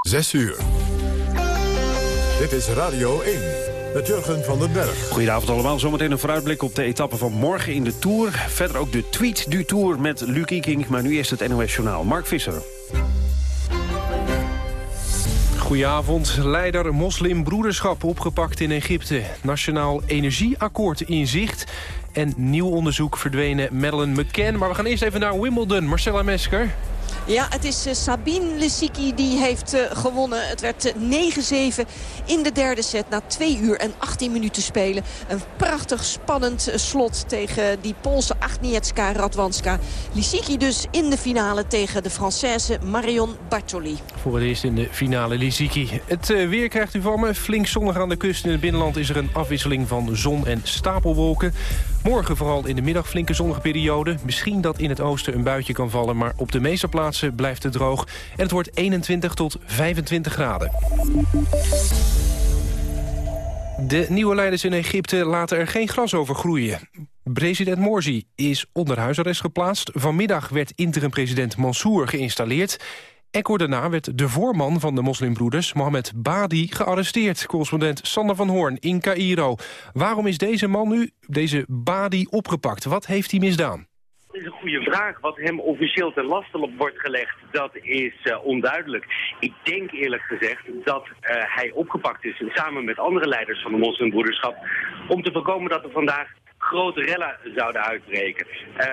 6 uur. Dit is Radio 1 met Jurgen van den Berg. Goedenavond allemaal. Zometeen een vooruitblik op de etappe van morgen in de Tour. Verder ook de tweet du Tour met Luc Iking. Maar nu eerst het NOS Journaal. Mark Visser. Goedenavond. Leider moslimbroederschap opgepakt in Egypte. Nationaal energieakkoord in zicht. En nieuw onderzoek verdwenen Madeleine McCann. Maar we gaan eerst even naar Wimbledon. Marcella Mesker. Ja, het is uh, Sabine Lissiki die heeft uh, gewonnen. Het werd uh, 9-7 in de derde set na 2 uur en 18 minuten spelen. Een prachtig spannend slot tegen die Poolse Agnieszka Radwanska. Lissiki dus in de finale tegen de Française Marion Bartoli. Voor het eerst in de finale Lissiki. Het weer krijgt u van me. Flink zonnig aan de kust. In het binnenland is er een afwisseling van zon en stapelwolken. Morgen vooral in de middag flinke zonnige periode. Misschien dat in het oosten een buitje kan vallen, maar op de meeste plaatsen blijft het droog. En het wordt 21 tot 25 graden. De nieuwe leiders in Egypte laten er geen gras over groeien. President Morsi is onder huisarrest geplaatst. Vanmiddag werd interim-president Mansour geïnstalleerd. Kort daarna werd de voorman van de moslimbroeders, Mohammed Badi, gearresteerd. Correspondent Sander van Hoorn in Cairo. Waarom is deze man nu, deze Badi, opgepakt? Wat heeft hij misdaan? Dat is een goede vraag. Wat hem officieel ten laste wordt gelegd, dat is uh, onduidelijk. Ik denk eerlijk gezegd dat uh, hij opgepakt is, samen met andere leiders van de moslimbroederschap, om te voorkomen dat er vandaag grote rellen zouden uitbreken.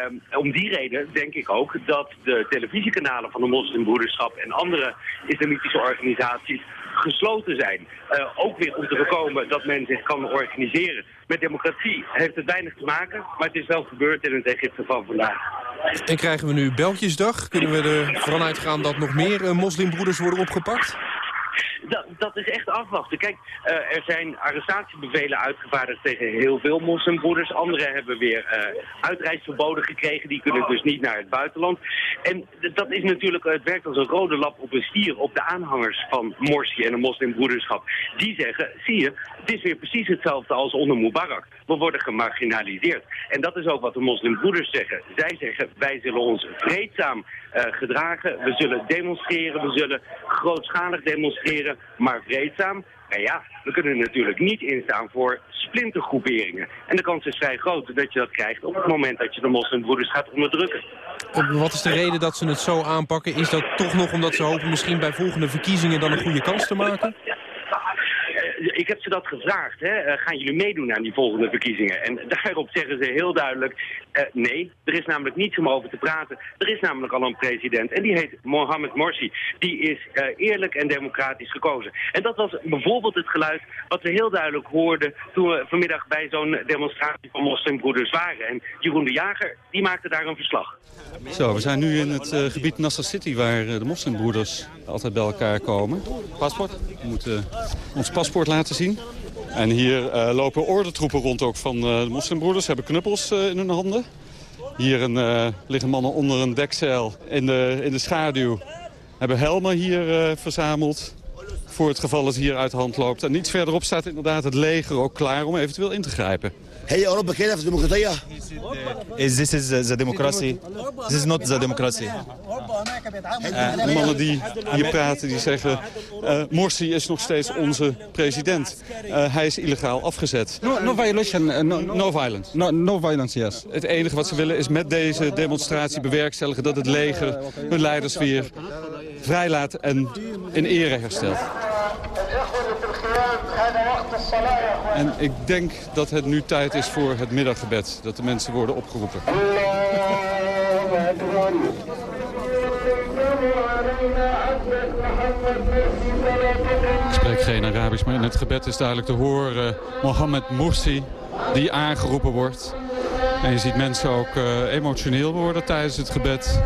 Um, om die reden denk ik ook dat de televisiekanalen van de moslimbroederschap en andere islamitische organisaties gesloten zijn. Uh, ook weer om te voorkomen dat men zich kan organiseren. Met democratie heeft het weinig te maken, maar het is wel gebeurd in het Egypte van vandaag. En krijgen we nu Beltjesdag? Kunnen we ervan uitgaan dat nog meer uh, moslimbroeders worden opgepakt? Dat, dat, is echt afwachten. Kijk, uh, er zijn arrestatiebevelen uitgevaardigd tegen heel veel moslimbroeders. Anderen hebben weer uh, uitreisverboden gekregen. Die kunnen dus niet naar het buitenland. En dat is natuurlijk, het werkt als een rode lap op een stier op de aanhangers van Morsi en de moslimbroederschap. Die zeggen, zie je, het is weer precies hetzelfde als onder Mubarak. We worden gemarginaliseerd. En dat is ook wat de moslimbroeders zeggen. Zij zeggen, wij zullen ons vreedzaam gedragen. We zullen demonstreren, we zullen grootschalig demonstreren, maar vreedzaam. En ja, we kunnen natuurlijk niet instaan voor splintergroeperingen. En de kans is vrij groot dat je dat krijgt op het moment dat je de moslimbroeders gaat onderdrukken. Wat is de reden dat ze het zo aanpakken? Is dat toch nog omdat ze hopen misschien bij volgende verkiezingen dan een goede kans te maken? ik heb ze dat gevraagd. Hè? Uh, gaan jullie meedoen aan die volgende verkiezingen? En daarop zeggen ze heel duidelijk, uh, nee, er is namelijk niets om over te praten. Er is namelijk al een president en die heet Mohamed Morsi. Die is uh, eerlijk en democratisch gekozen. En dat was bijvoorbeeld het geluid wat we heel duidelijk hoorden toen we vanmiddag bij zo'n demonstratie van moslimbroeders waren. En Jeroen de Jager, die maakte daar een verslag. Zo, we zijn nu in het gebied Nassau City waar de moslimbroeders altijd bij elkaar komen. Paspoort? We moeten ons paspoort laten zien. En hier uh, lopen ordentroepen rond ook van uh, de moslimbroeders. Ze hebben knuppels uh, in hun handen. Hier een, liggen mannen onder een dekzeil in de, in de schaduw. Hebben helmen hier verzameld voor het geval het hier uit de hand loopt. En iets verderop staat inderdaad het leger ook klaar om eventueel in te grijpen. هي اوروبا كده في الديمقراطيه Is this is the democracy? This is not the democracy. Uh, de mannen die hier praten, die zeggen... Uh, Morsi is nog steeds onze president. Uh, hij is illegaal afgezet. No, no violation. no, no, no violence. No, no violence, yes. Het enige wat ze willen is met deze demonstratie bewerkstelligen... dat het leger hun leiders weer vrijlaat en in ere herstelt. En ik denk dat het nu tijd is voor het middaggebed. Dat de mensen worden opgeroepen. Ik spreek geen Arabisch, maar in het gebed is duidelijk te horen... Mohammed Morsi, die aangeroepen wordt. En je ziet mensen ook uh, emotioneel worden tijdens het gebed.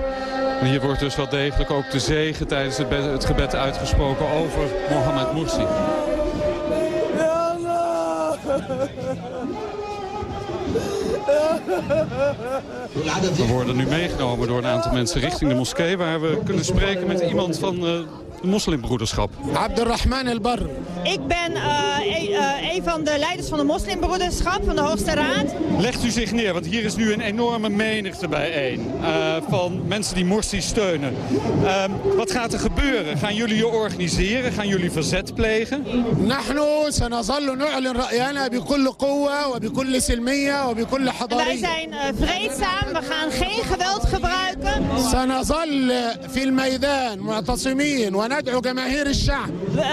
En hier wordt dus wel degelijk ook de zegen tijdens het, het gebed uitgesproken over Mohammed Morsi. We worden nu meegenomen door een aantal mensen richting de moskee... waar we kunnen spreken met iemand van uh, de moslimbroederschap. Abdurrahman El-Bar. Ik ben uh, een, een van de leiders van de moslimbroederschap van de Hoogste Raad. Legt u zich neer, want hier is nu een enorme menigte bijeen uh, van mensen die Morsi steunen. Uh, wat gaat er gebeuren? Gaan jullie je organiseren? Gaan jullie verzet plegen? Wij zijn vreedzaam, we gaan geen geweld gebruiken.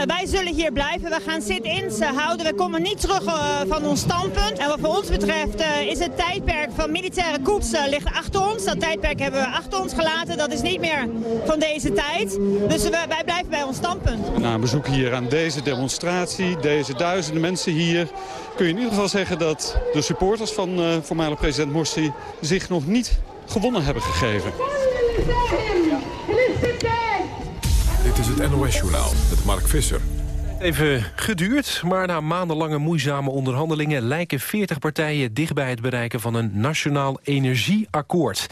Wij zullen hier blijven, we gaan sit-ins houden, we komen niet terug uh, van ons standpunt. En wat voor ons betreft uh, is het tijdperk van militaire koets ligt achter ons. Dat tijdperk hebben we achter ons gelaten, dat is niet meer van deze tijd. Dus wij, wij blijven bij ons standpunt. Na een bezoek hier aan deze demonstratie, deze duizenden mensen hier... kun je in ieder geval zeggen dat de supporters van voormalig president Morsi zich nog niet gewonnen hebben gegeven. Dit is het NOS-journaal met Mark Visser. Even geduurd, maar na maandenlange moeizame onderhandelingen... lijken 40 partijen dicht bij het bereiken van een nationaal energieakkoord.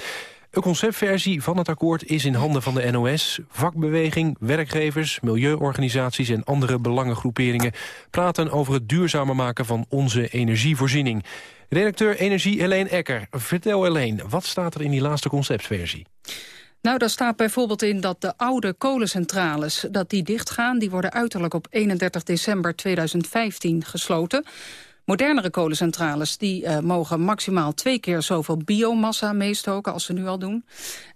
Een conceptversie van het akkoord is in handen van de NOS. Vakbeweging, werkgevers, milieuorganisaties en andere belangengroeperingen... praten over het duurzamer maken van onze energievoorziening. Redacteur Energie Helene Ecker. Vertel Helene, wat staat er in die laatste conceptversie? Nou, daar staat bijvoorbeeld in dat de oude kolencentrales dat die dichtgaan. Die worden uiterlijk op 31 december 2015 gesloten. Modernere kolencentrales die, uh, mogen maximaal twee keer zoveel biomassa meestoken als ze nu al doen.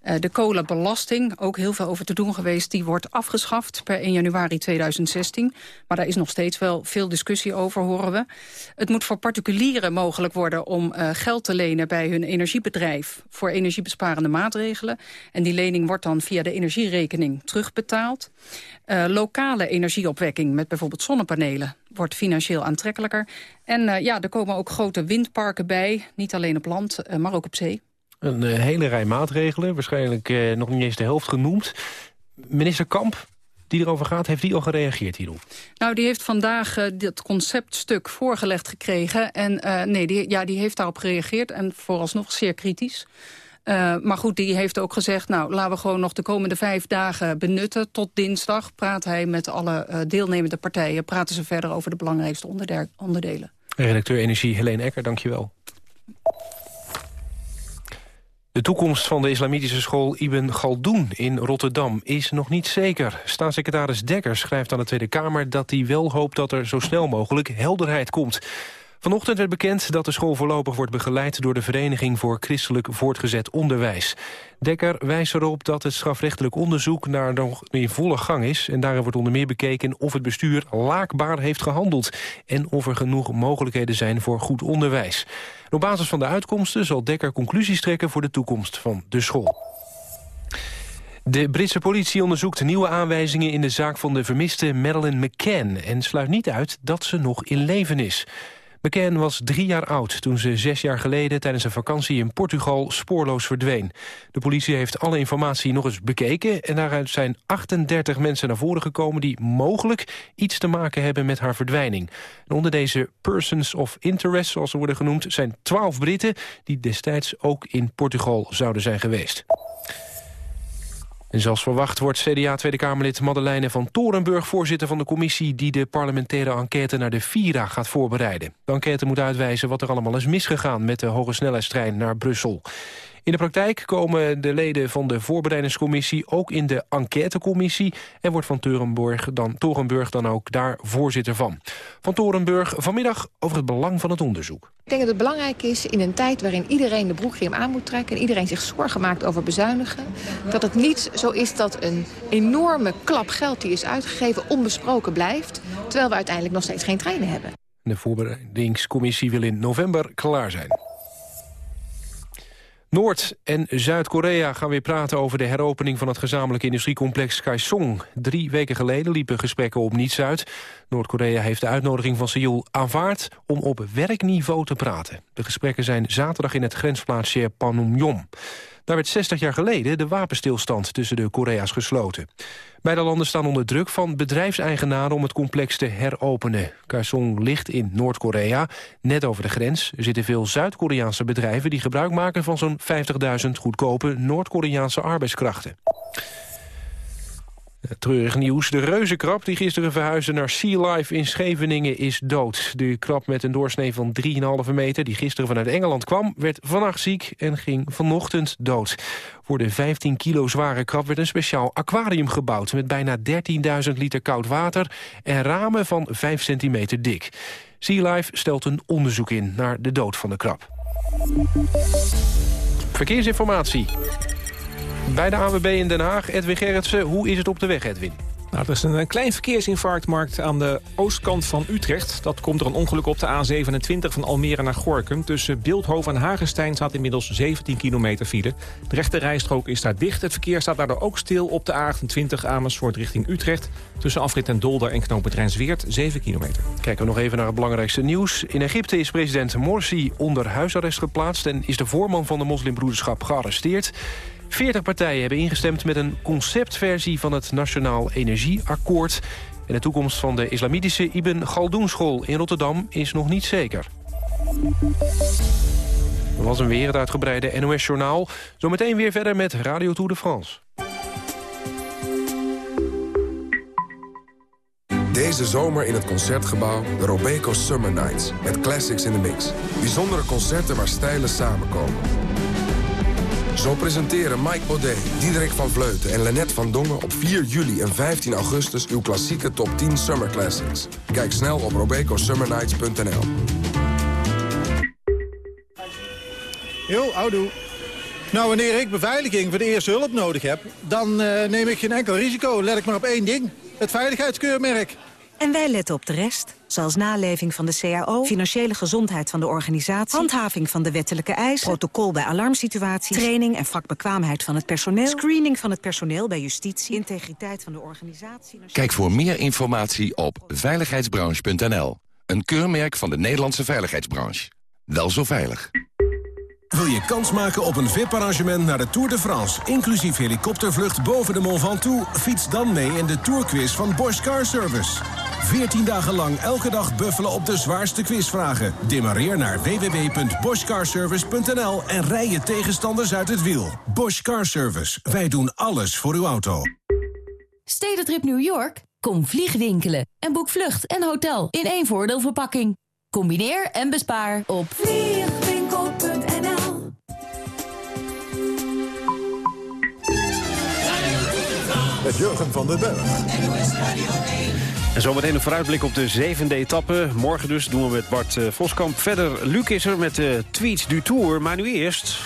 Uh, de kolenbelasting, ook heel veel over te doen geweest, die wordt afgeschaft per 1 januari 2016. Maar daar is nog steeds wel veel discussie over, horen we. Het moet voor particulieren mogelijk worden om uh, geld te lenen bij hun energiebedrijf voor energiebesparende maatregelen. En die lening wordt dan via de energierekening terugbetaald. Lokale energieopwekking met bijvoorbeeld zonnepanelen wordt financieel aantrekkelijker. En uh, ja, er komen ook grote windparken bij, niet alleen op land, uh, maar ook op zee. Een hele rij maatregelen, waarschijnlijk nog niet eens de helft genoemd. Minister Kamp, die erover gaat, heeft die al gereageerd hierop? Nou, die heeft vandaag uh, dit conceptstuk voorgelegd gekregen. En uh, nee, die, ja, die heeft daarop gereageerd en vooralsnog zeer kritisch. Uh, maar goed, die heeft ook gezegd, nou, laten we gewoon nog de komende vijf dagen benutten. Tot dinsdag praat hij met alle uh, deelnemende partijen. Praten ze verder over de belangrijkste onderdelen. Redacteur Energie Helene Ecker, dankjewel. De toekomst van de islamitische school Ibn Galdoen in Rotterdam is nog niet zeker. Staatssecretaris Dekker schrijft aan de Tweede Kamer dat hij wel hoopt dat er zo snel mogelijk helderheid komt. Vanochtend werd bekend dat de school voorlopig wordt begeleid... door de Vereniging voor Christelijk Voortgezet Onderwijs. Dekker wijst erop dat het strafrechtelijk onderzoek naar nog in volle gang is... en daarin wordt onder meer bekeken of het bestuur laakbaar heeft gehandeld... en of er genoeg mogelijkheden zijn voor goed onderwijs. op basis van de uitkomsten zal Dekker conclusies trekken... voor de toekomst van de school. De Britse politie onderzoekt nieuwe aanwijzingen in de zaak van de vermiste Madeleine McCann... en sluit niet uit dat ze nog in leven is. McCann was drie jaar oud toen ze zes jaar geleden tijdens een vakantie in Portugal spoorloos verdween. De politie heeft alle informatie nog eens bekeken en daaruit zijn 38 mensen naar voren gekomen die mogelijk iets te maken hebben met haar verdwijning. En onder deze persons of interest, zoals ze worden genoemd, zijn 12 Britten die destijds ook in Portugal zouden zijn geweest. En zoals verwacht wordt CDA Tweede Kamerlid Madeleine van Torenburg... voorzitter van de commissie die de parlementaire enquête naar de Vira gaat voorbereiden. De enquête moet uitwijzen wat er allemaal is misgegaan... met de hoge snelheidstrein naar Brussel. In de praktijk komen de leden van de voorbereidingscommissie ook in de enquêtecommissie en wordt Van Torenburg dan, Torenburg dan ook daar voorzitter van. Van Torenburg vanmiddag over het belang van het onderzoek. Ik denk dat het belangrijk is in een tijd waarin iedereen de broekriem aan moet trekken... en iedereen zich zorgen maakt over bezuinigen... dat het niet zo is dat een enorme klap geld die is uitgegeven onbesproken blijft... terwijl we uiteindelijk nog steeds geen treinen hebben. De voorbereidingscommissie wil in november klaar zijn. Noord- en Zuid-Korea gaan weer praten over de heropening van het gezamenlijke industriecomplex Kaesong. Drie weken geleden liepen gesprekken op niets uit. Noord-Korea heeft de uitnodiging van Seoul aanvaard om op werkniveau te praten. De gesprekken zijn zaterdag in het grensplaatsje Panmunjom. Daar werd 60 jaar geleden de wapenstilstand tussen de Korea's gesloten. Beide landen staan onder druk van bedrijfseigenaren om het complex te heropenen. Kaesong ligt in Noord-Korea, net over de grens. Zitten veel Zuid-Koreaanse bedrijven die gebruik maken van zo'n 50.000 goedkope Noord-Koreaanse arbeidskrachten. Treurig nieuws. De reuzenkrab die gisteren verhuisde naar Sea Life in Scheveningen is dood. De krab met een doorsnee van 3,5 meter die gisteren vanuit Engeland kwam... werd vannacht ziek en ging vanochtend dood. Voor de 15 kilo zware krab werd een speciaal aquarium gebouwd... met bijna 13.000 liter koud water en ramen van 5 centimeter dik. Sea Life stelt een onderzoek in naar de dood van de krab. Verkeersinformatie. Bij de AWB in Den Haag, Edwin Gerritsen. Hoe is het op de weg, Edwin? Nou, er is een klein verkeersinfarctmarkt aan de oostkant van Utrecht. Dat komt door een ongeluk op de A27 van Almere naar Gorkum. Tussen Beeldhoven en Hagenstein staat inmiddels 17 kilometer file. De rechte rijstrook is daar dicht. Het verkeer staat daardoor ook stil op de A28 Amersfoort richting Utrecht. Tussen afrit en Dolder en knooppunt Rijnsweert 7 kilometer. Kijken we nog even naar het belangrijkste nieuws. In Egypte is president Morsi onder huisarrest geplaatst... en is de voorman van de moslimbroederschap gearresteerd. 40 partijen hebben ingestemd met een conceptversie van het Nationaal Energieakkoord. En de toekomst van de islamitische Ibn Galdoen school in Rotterdam is nog niet zeker. Dat was een weer NOS-journaal. Zometeen weer verder met Radio Tour de France. Deze zomer in het Concertgebouw de Robeco Summer Nights. Met classics in the mix. Bijzondere concerten waar stijlen samenkomen. Zo presenteren Mike Baudet, Diederik van Vleuten en Lennet van Dongen... op 4 juli en 15 augustus uw klassieke top 10 Summer Classics. Kijk snel op robecosummernights.nl. Yo, houdoe. Nou, wanneer ik beveiliging voor de eerste hulp nodig heb... dan uh, neem ik geen enkel risico. Let ik maar op één ding. Het veiligheidskeurmerk. En wij letten op de rest, zoals naleving van de CAO... financiële gezondheid van de organisatie... handhaving van de wettelijke eisen... protocol bij alarmsituaties... training en vakbekwaamheid van het personeel... screening van het personeel bij justitie... integriteit van de organisatie... Kijk voor meer informatie op veiligheidsbranche.nl. Een keurmerk van de Nederlandse veiligheidsbranche. Wel zo veilig. Wil je kans maken op een VIP-arrangement naar de Tour de France... inclusief helikoptervlucht boven de Mont Ventoux? Fiets dan mee in de Tourquiz van Bosch Car Service. 14 dagen lang elke dag buffelen op de zwaarste quizvragen. Demareer naar www.boschcarservice.nl en rij je tegenstanders uit het wiel. Bosch Car Service. Wij doen alles voor uw auto. Stedentrip New York? Kom vliegwinkelen en boek vlucht en hotel in één voordeelverpakking. Combineer en bespaar op vliegwinkel.nl Met Jurgen van den Berg. En zometeen een vooruitblik op de zevende etappe. Morgen dus doen we met Bart uh, Voskamp. Verder Luc is er met de tweets du Tour. Maar nu eerst...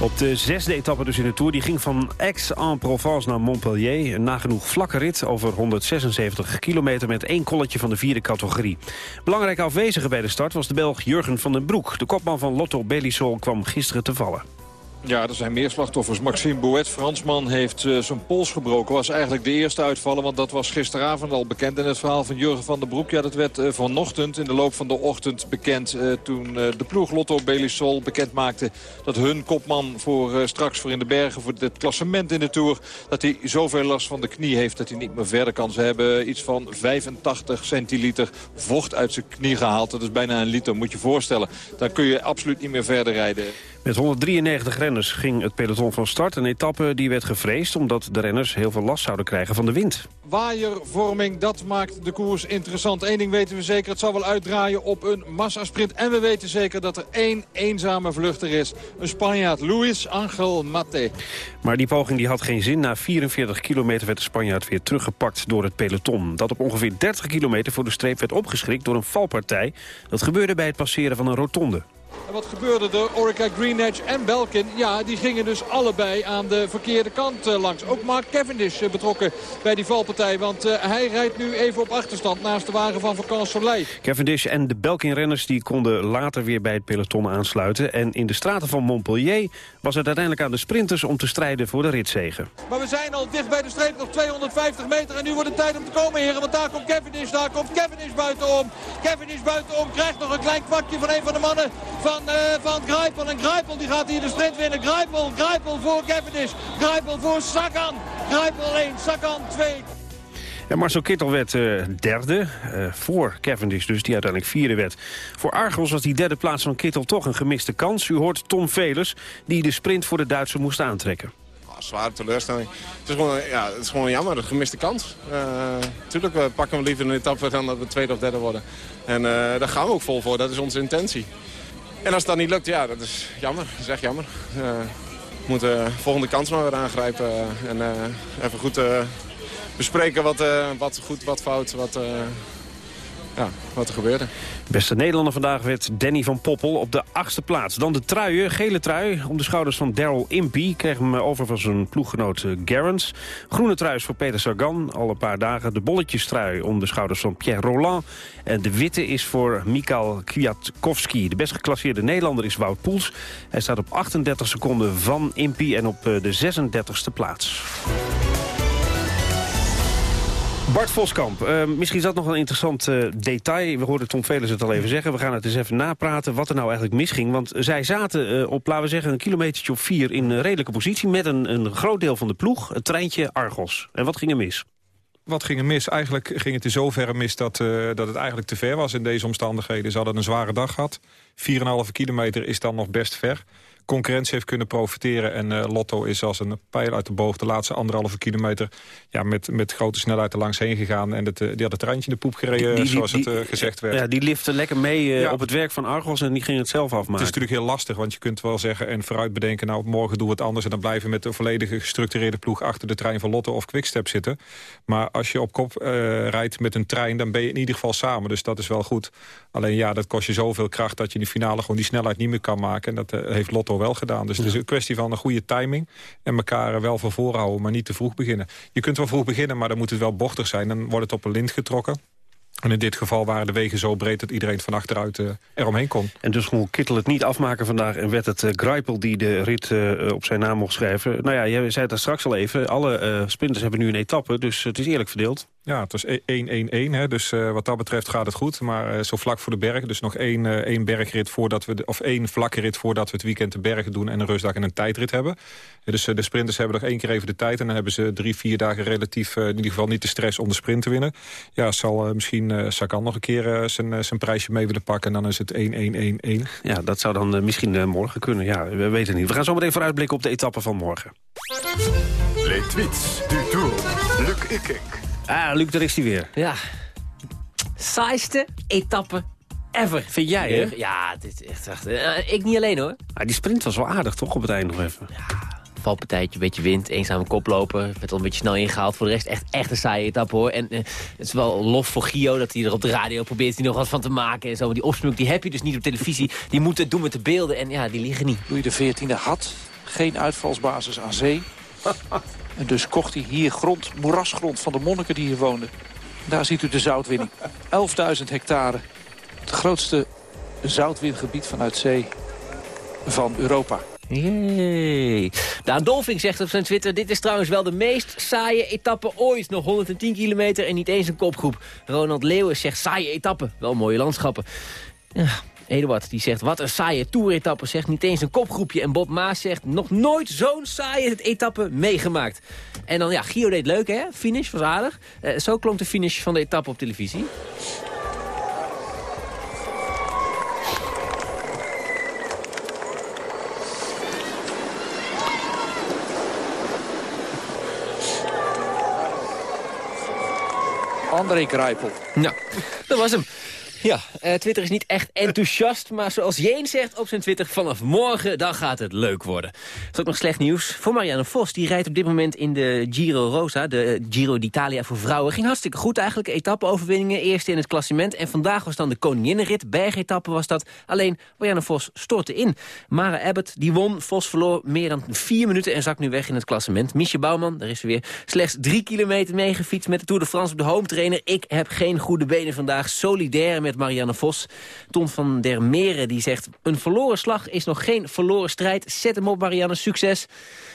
Op de zesde etappe dus in de Tour. Die ging van Aix-en-Provence naar Montpellier. Een nagenoeg vlakke rit over 176 kilometer... met één kolletje van de vierde categorie. Belangrijke afwezige bij de start was de Belg Jurgen van den Broek. De kopman van Lotto Belisol kwam gisteren te vallen. Ja, er zijn meer slachtoffers. Maxime Bouet, Fransman, heeft uh, zijn pols gebroken. Was eigenlijk de eerste uitvallen, want dat was gisteravond al bekend. En het verhaal van Jurgen van der Broek, ja, dat werd uh, vanochtend in de loop van de ochtend bekend. Uh, toen de ploeg Lotto Belisol bekend maakte dat hun kopman voor straks voor in de bergen, voor het klassement in de Tour, dat hij zoveel last van de knie heeft dat hij niet meer verder kan. Ze hebben iets van 85 centiliter vocht uit zijn knie gehaald. Dat is bijna een liter, moet je voorstellen. Dan kun je absoluut niet meer verder rijden. Met 193 renners ging het peloton van start. Een etappe die werd gevreesd omdat de renners heel veel last zouden krijgen van de wind. Waaiervorming, dat maakt de koers interessant. Eén ding weten we zeker, het zal wel uitdraaien op een massasprint. En we weten zeker dat er één eenzame vluchter is. Een Spanjaard, Luis Angel Mate. Maar die poging die had geen zin. Na 44 kilometer werd de Spanjaard weer teruggepakt door het peloton. Dat op ongeveer 30 kilometer voor de streep werd opgeschrikt door een valpartij. Dat gebeurde bij het passeren van een rotonde. En wat gebeurde er? Orica Greenedge en Belkin, ja, die gingen dus allebei aan de verkeerde kant uh, langs. Ook Mark Cavendish uh, betrokken bij die valpartij. Want uh, hij rijdt nu even op achterstand naast de wagen van Vacan Soleil. Cavendish en de Belkin-renners die konden later weer bij het peloton aansluiten. En in de straten van Montpellier was het uiteindelijk aan de sprinters om te strijden voor de ritzegen. Maar we zijn al dicht bij de streep, nog 250 meter. En nu wordt het tijd om te komen, heren. Want daar komt Cavendish, daar komt Cavendish buitenom. Cavendish buitenom krijgt nog een klein kwakje van een van de mannen van, uh, van Grijpel. En Grijpel die gaat hier de sprint winnen. Grijpel, Grijpel voor Cavendish. Grijpel voor Sagan. Grijpel 1, Sagan 2. Ja, Marcel Kittel werd uh, derde, uh, voor Cavendish dus, die uiteindelijk vierde werd. Voor Argos was die derde plaats van Kittel toch een gemiste kans. U hoort Tom Velers, die de sprint voor de Duitser moest aantrekken. zware teleurstelling. Het is gewoon, ja, het is gewoon jammer, een gemiste kans. Natuurlijk uh, pakken we liever een etappe dan dat we tweede of derde worden. En daar gaan we ook vol voor, dat is onze intentie. En als dat niet lukt, ja, dat is jammer. Dat is echt jammer. we moeten de volgende kans maar weer aangrijpen. en even goed bespreken wat, wat goed, wat fout, wat ja, wat er gebeurde. Beste Nederlander vandaag werd Danny van Poppel op de achtste plaats. Dan de truien, gele trui om de schouders van Daryl Impey. Kreeg hem over van zijn ploeggenoot eh, Gerrans. Groene trui voor Peter Sagan, al een paar dagen. De bolletjestrui om de schouders van Pierre Roland. En de witte is voor Mikael Kwiatkowski. De best geclasseerde Nederlander is Wout Poels. Hij staat op 38 seconden van Impey en op eh, de 36e plaats. Bart Voskamp, uh, misschien is dat nog een interessant uh, detail. We hoorden Tom Velers het al even zeggen. We gaan het eens even napraten wat er nou eigenlijk misging. Want zij zaten uh, op, laten we zeggen, een kilometertje of vier... in een redelijke positie met een, een groot deel van de ploeg. Het treintje Argos. En wat ging er mis? Wat ging er mis? Eigenlijk ging het in zoverre mis dat, dat het eigenlijk te ver was in deze omstandigheden. Ze hadden een zware dag gehad. 4,5 kilometer is dan nog best ver concurrentie heeft kunnen profiteren. En uh, Lotto is als een pijl uit de boog de laatste anderhalve kilometer... Ja, met, met grote snelheid er langs heen gegaan. En het, die had het treintje in de poep gereden, zoals het uh, gezegd werd. Ja, die lifte lekker mee ja. op het werk van Argos en die ging het zelf afmaken. Het is natuurlijk heel lastig, want je kunt wel zeggen en vooruit bedenken... nou, morgen doen we het anders en dan blijven we met een volledige gestructureerde ploeg... achter de trein van Lotto of Quickstep zitten. Maar als je op kop rijdt met een trein, dan ben je in ieder geval samen. Dus dat is wel goed. Alleen ja, dat kost je zoveel kracht dat je in de finale gewoon die snelheid niet meer kan maken. En dat heeft Lotto wel gedaan. Dus het is een kwestie van een goede timing. En elkaar wel van voren houden, maar niet te vroeg beginnen. Je kunt wel vroeg beginnen, maar dan moet het wel bochtig zijn. Dan wordt het op een lint getrokken. En in dit geval waren de wegen zo breed dat iedereen van achteruit uh, eromheen kon. En dus kon Kittel het niet afmaken vandaag en werd het uh, Greipel die de rit uh, op zijn naam mocht schrijven. Nou ja, jij zei het daar straks al even. Alle sprinters hebben nu een etappe, dus het is eerlijk verdeeld. Ja, het was 1-1-1, dus uh, wat dat betreft gaat het goed. Maar uh, zo vlak voor de berg, dus nog één, uh, één bergrit voordat we... De, of één vlakke rit voordat we het weekend de bergen doen... en een rustdag en een tijdrit hebben. Dus de sprinters hebben nog één keer even de tijd... en dan hebben ze drie, vier dagen relatief in ieder geval niet de stress om de sprint te winnen. Ja, zal misschien Sagan nog een keer zijn, zijn prijsje mee willen pakken... en dan is het 1-1-1-1. Ja, dat zou dan misschien morgen kunnen. Ja, we weten niet. We gaan zo meteen vooruitblikken op de etappe van morgen. Les tweets du Tour. Luc Ikink. Ah, Luc, daar is hij weer. Ja. Saaiste etappe ever. Vind jij, hè? Ja, dit is echt... echt uh, ik niet alleen, hoor. Ah, die sprint was wel aardig, toch, op het eind nog even? Ja, valpartijtje, een beetje wind, eenzame koploper. Werd al een beetje snel ingehaald. Voor de rest echt, echt een saaie etappe, hoor. En uh, het is wel lof voor Gio dat hij er op de radio probeert die nog wat van te maken. En zo. Maar die opsmuk die heb je dus niet op televisie. Die moet het doen met de beelden. En ja, die liggen niet. Louis de XIV had geen uitvalsbasis aan zee. En dus kocht hij hier grond, moerasgrond van de monniken die hier woonden. Daar ziet u de zoutwinning. 11.000 hectare. Het grootste zoutwingebied vanuit zee van Europa. Jee. Daan Dolfing zegt op zijn Twitter... dit is trouwens wel de meest saaie etappe ooit. Nog 110 kilometer en niet eens een kopgroep. Ronald Leeuwen zegt saaie etappe. Wel mooie landschappen. Ja, Eduard die zegt, wat een saaie toeretappe, zegt niet eens een kopgroepje. En Bob Maas zegt, nog nooit zo'n saaie etappe meegemaakt. En dan, ja, Gio deed leuk, hè? Finish, was aardig. Uh, zo klonk de finish van de etappe op televisie. André Krijpel. Nou, dat was hem. Ja, uh, Twitter is niet echt enthousiast, maar zoals Jeen zegt op zijn Twitter... vanaf morgen, dan gaat het leuk worden. Dat is ook nog slecht nieuws voor Marianne Vos. Die rijdt op dit moment in de Giro Rosa, de Giro d'Italia voor vrouwen. Ging hartstikke goed eigenlijk, etappe-overwinningen, eerste in het klassement. En vandaag was dan de koninginnenrit, bergetappe was dat. Alleen Marianne Vos stortte in. Mara Abbott, die won, Vos verloor meer dan vier minuten... en zakt nu weg in het klassement. Miesje Bouwman, daar is ze weer, slechts drie kilometer meegefietst... met de Tour de France op de home trainer. Ik heb geen goede benen vandaag, solidair met Marianne Vos. Ton van der Meren die zegt... een verloren slag is nog geen verloren strijd. Zet hem op, Marianne. Succes.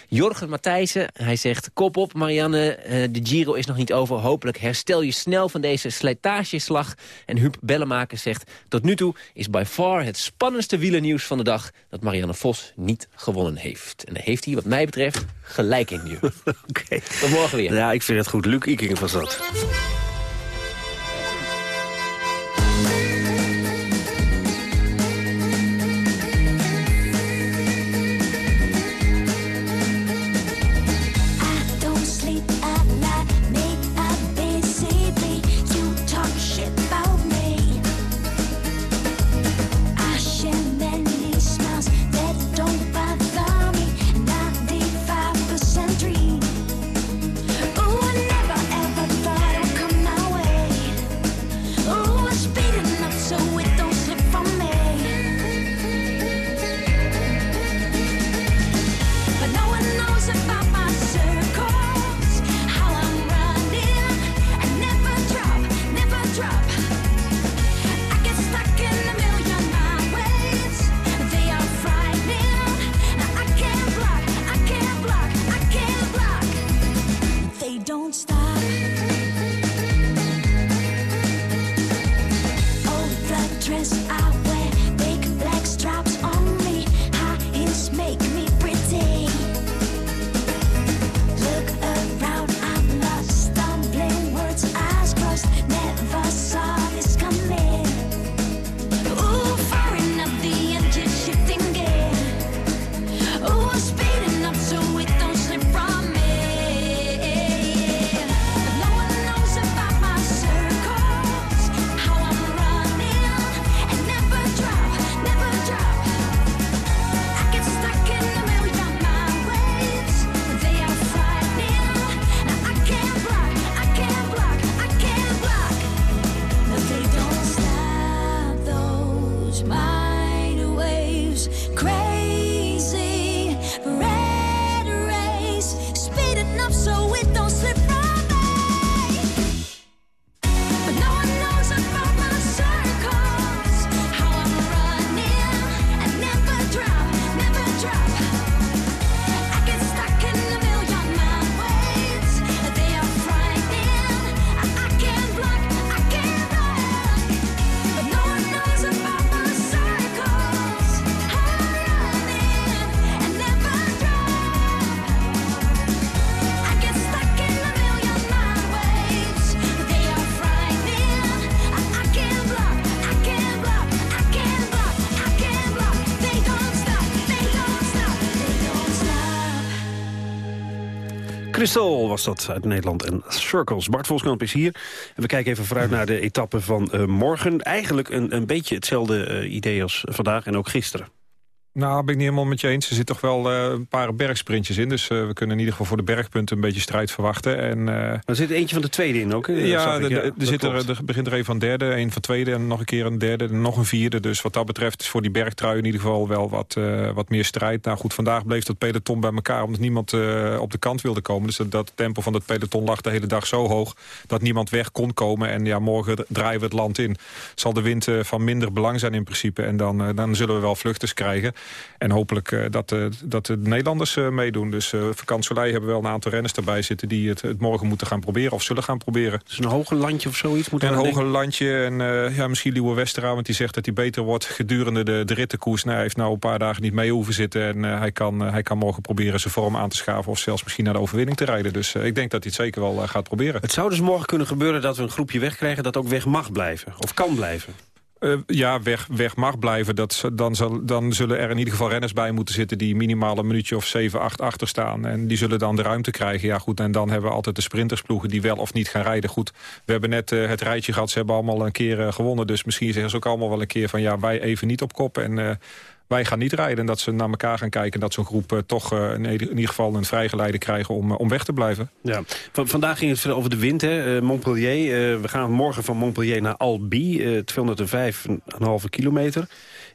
Jorgen Matthijssen, hij zegt... kop op, Marianne. Uh, de Giro is nog niet over. Hopelijk herstel je snel van deze slijtageslag. En Huub Bellemaker zegt... tot nu toe is by far het spannendste wielernieuws van de dag... dat Marianne Vos niet gewonnen heeft. En daar heeft hij, wat mij betreft, gelijk in nu. Oké. Okay. Tot morgen weer. Ja, ik vind het goed. Luc Iking was dat. Thank you. Crystal was dat uit Nederland en Circles. Bart Volskamp is hier. En we kijken even vooruit naar de etappe van eh, morgen. Eigenlijk een, een beetje hetzelfde eh, idee als vandaag en ook gisteren. Nou, ben ik niet helemaal met je eens. Er zit toch wel eh, een paar bergsprintjes in. Dus eh, we kunnen in ieder geval voor de bergpunten een beetje strijd verwachten. En, eh, er zit eentje van de tweede in ook. hè? ja, ik, de- er, zit er, er begint er een van derde, een van tweede en nog een keer een derde en nog een vierde. Dus wat dat betreft is voor die bergtrui in ieder geval wel wat, wat meer strijd. Nou goed, vandaag bleef dat peloton bij elkaar omdat niemand op de kant wilde komen. Dus dat, dat tempo van dat peloton lag de hele dag zo hoog dat niemand weg kon komen. En ja, morgen draaien we het land in. Zal de wind van minder belang zijn in principe. En dan, dan zullen we wel vluchters krijgen. En hopelijk eh, dat, eh, dat de Nederlanders eh, meedoen. Dus uh, Vakant Soleil hebben wel een aantal renners erbij zitten... die het, het morgen moeten gaan proberen of zullen gaan proberen. Dus een hoger landje of zoiets? Moet een hoger landje en ja, misschien Liewe Westera... want die zegt dat hij beter wordt gedurende de, de rittenkoers. Nou, hij heeft nou een paar dagen niet mee hoeven zitten... en hij, kan, hij kan morgen proberen zijn vorm aan te schaven... of zelfs misschien naar de overwinning te rijden. Dus ik denk dat hij het zeker wel gaat proberen. Het zou dus morgen kunnen gebeuren dat we een groepje wegkrijgen... dat ook weg mag blijven, of kan blijven. Eh, ja, weg, weg mag blijven. Dat, dan, zal, dan zullen er in ieder geval renners bij moeten zitten... die minimaal een minuutje of 7, 8 achter staan. En die zullen dan de ruimte krijgen. Ja goed, en dan hebben we altijd de sprintersploegen... die wel of niet gaan rijden. Goed, we hebben net eh, het rijtje gehad. Ze hebben allemaal een keer eh, gewonnen. Dus misschien zeggen ze ook allemaal wel een keer van... ja, wij even niet op kop en... wij gaan niet rijden en dat ze naar elkaar gaan kijken... en dat zo'n groep eh, toch eh, in, ieder- geval een vrijgeleide krijgen om, eh, om weg te blijven. Ja. Van, vandaag ging het over de wind, hè? Montpellier. we gaan morgen van Montpellier naar Albi, eh 205,5 kilometer.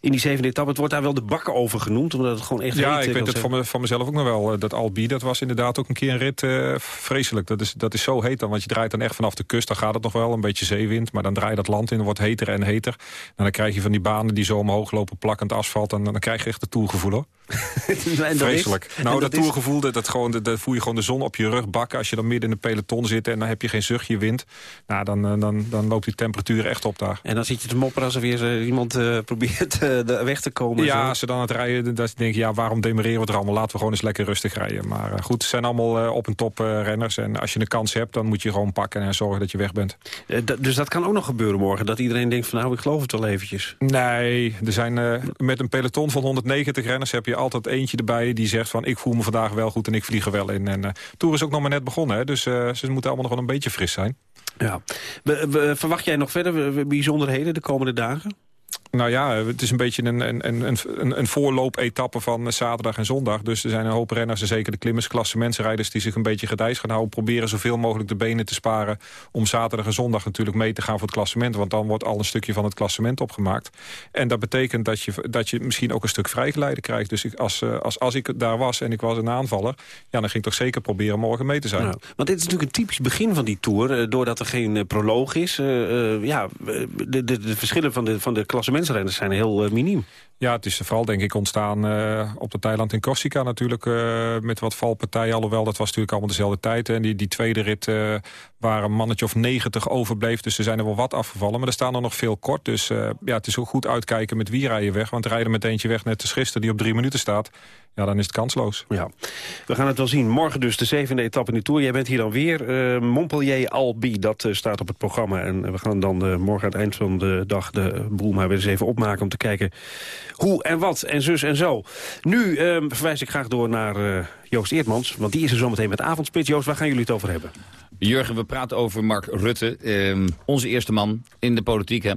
In die zevende etappe, het wordt daar wel de bakken over genoemd... omdat het gewoon echt Ja, ik eh, weet het van, me, van mezelf ook nog wel. eh, Dat Albi, dat was inderdaad ook een keer een rit eh, vreselijk. Dat is, dat is zo heet dan, want je draait dan echt vanaf de kust. Dan gaat het nog wel, een beetje zeewind. Maar dan draai je dat land in, dan wordt heter en heter. En dan krijg je van die banen die zo omhoog lopen, plakkend asfalt. En dan krijg je echt het tourgevoel, hoor. Is- Vreselijk. nou, dat, dat is- dat, dat, gewoon, dat, dat voel je gewoon de zon op je rug bakken. Als je dan midden in de peloton zit en dan heb je geen zuchtje wind. Nou, dan, eh, dan, dan loopt die temperatuur echt op daar. En dan zit je te mopperen als er weer eh, iemand eh, probeert weg te komen. en Ja, zo. als ze dan aan het rijden, dan denk je, ja, waarom demereren we er allemaal? Laten we gewoon eens lekker rustig rijden. Maar goed, het zijn allemaal op en top renners. En als je een kans hebt, dan moet je gewoon pakken en zorgen dat je weg bent. Dus dat kan ook nog gebeuren morgen. Dat iedereen denkt van nou, ik geloof het wel eventjes. Nee, er zijn, met een peloton van 190 renners heb je altijd eentje erbij die zegt van ik voel me vandaag wel goed en ik vlieg er wel in. En eh Tour is ook nog maar net begonnen, hè, dus eh, ze moeten allemaal nog wel een beetje fris zijn. Ja. Verwacht jij nog verder bijzonderheden de komende dagen? Nou ja, het is een beetje een, een, een, een, een voorloop-etappe van zaterdag en zondag. Dus er zijn een hoop renners, en zeker de klimmers, klassementsrijders... die zich een beetje gedijs gaan houden. Proberen zoveel mogelijk de benen te sparen... om zaterdag en zondag natuurlijk mee te gaan voor het klassement. Want dan wordt al een stukje van het klassement opgemaakt. En dat betekent dat je, dat je misschien ook een stuk vrijgeleide krijgt. Dus ik, als, eh, als, als ik daar was en ik was een aanvaller... ja, dan ging ik toch zeker proberen morgen mee te zijn. Want dit is natuurlijk een typisch begin van die Tour. eh, doordat er geen eh, proloog is. eh, eh, ja, eh, de, de, verschillen van de, van de klassementsrenners zijn heel eh, miniem. Ja, het is vooral denk ik ontstaan eh, op het eiland in Corsica natuurlijk... eh, met wat valpartijen, alhoewel dat was natuurlijk allemaal dezelfde tijd. En die, die tweede rit eh, waar een mannetje of 90 overbleef... dus er zijn er wel wat afgevallen, maar er staan er nog veel kort. Dus ja, het is ook goed uitkijken met wie rij je weg. Want rijden met eentje weg, net als gisteren, die op drie minuten staat... ja, dan is het kansloos. Ja, we gaan het wel zien. Morgen dus de zevende etappe in de Tour. Jij bent hier dan weer. eh, Montpellier-Albi, dat eh, staat op het programma. En we gaan dan eh, morgen aan het eind van de dag de boel maar weer eens even opmaken... om te kijken hoe en wat en zus en zo. Nu eh, verwijs ik graag door naar eh, Joost Eertmans. Want die is er zometeen met avondspits. Joost, waar gaan jullie het over hebben? Jurgen, we praten over Mark Rutte, ehm, onze eerste man in de politiek. Hè?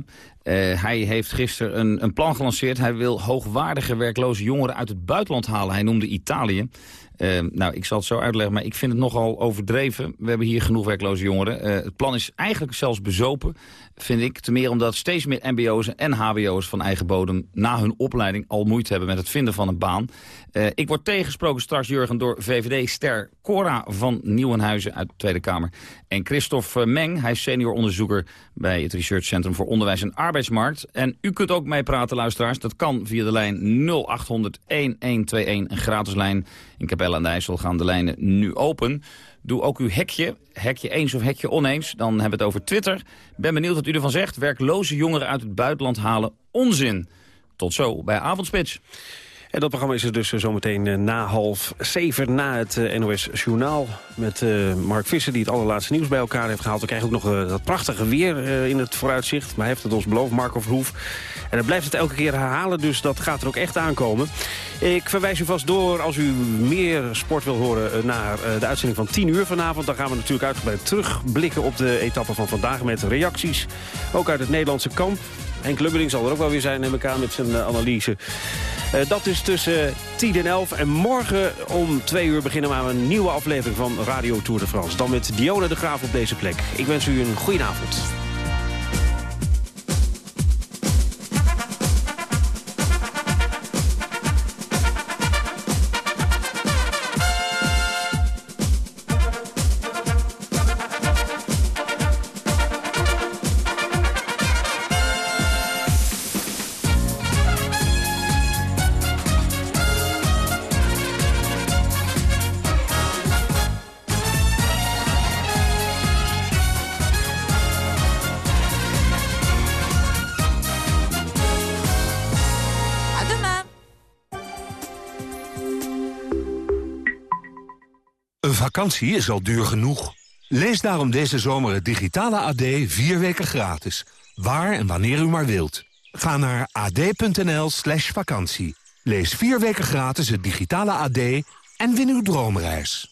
Eh, hij heeft gisteren een, een plan gelanceerd. Hij wil hoogwaardige werkloze jongeren uit het buitenland halen. Hij noemde Italië. Eh, nou, ik zal het zo uitleggen, maar ik vind het nogal overdreven. We hebben hier genoeg werkloze jongeren. Eh, het plan is eigenlijk zelfs bezopen, vind ik. Ten meer omdat steeds meer mbo's en hbo's van eigen bodem... na hun opleiding al moeite hebben met het vinden van een baan. Eh, ik word tegengesproken straks, Jurgen, door VVD-ster Cora van Nieuwenhuizen uit de Tweede Kamer. En Christophe Meng, hij is senior onderzoeker bij het Research Centrum voor Onderwijs en Arbeidsmarkt. En u kunt ook meepraten, luisteraars. Dat kan via de lijn 0800 1121, een gratis lijn. In Capelle aan gaan de lijnen nu open. Doe ook uw hekje, hekje eens of hekje oneens. Dan hebben we het over Twitter. Ben benieuwd wat u ervan zegt. Werkloze jongeren uit het buitenland halen onzin. Tot zo bij Avondspits. En dat programma is er dus zometeen eh, na half zeven, na het eh, NOS Journaal. Met eh, Mark Visser, die het allerlaatste nieuws bij elkaar heeft gehaald. We krijgen ook nog eh, dat prachtige weer eh, in het vooruitzicht. Maar hij heeft het ons beloofd, Marco Verhoef. En hij blijft het elke keer herhalen, dus dat gaat er ook echt aankomen. Ik verwijs u vast door, als u meer sport wil horen... eh, naar eh, de uitzending van 10 uur vanavond. Dan gaan we natuurlijk uitgebreid terugblikken op de etappe van vandaag... met reacties, ook uit het Nederlandse kamp. Henk Lubbering zal er ook wel weer zijn, neem ik aan, met zijn eh, analyse. Eh, dat is tussen 10 en 11. En morgen om 2 uur beginnen we aan een nieuwe aflevering van Radio Tour de France. Dan met Dione de Graaf op deze plek. Ik wens u een goede avond. Een vakantie is al duur genoeg. Lees daarom deze zomer het digitale AD vier weken gratis. Waar en wanneer u maar wilt. Ga naar ad.nl slash vakantie. Lees vier weken gratis het digitale AD en win uw droomreis.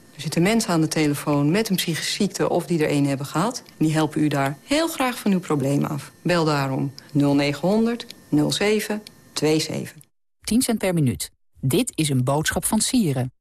Er zitten mensen aan de telefoon met een psychische ziekte of die er een hebben gehad. Die helpen u daar heel graag van uw probleem af. Bel daarom 0900 07 27. 10 cent per minuut. Dit is een boodschap van Sieren.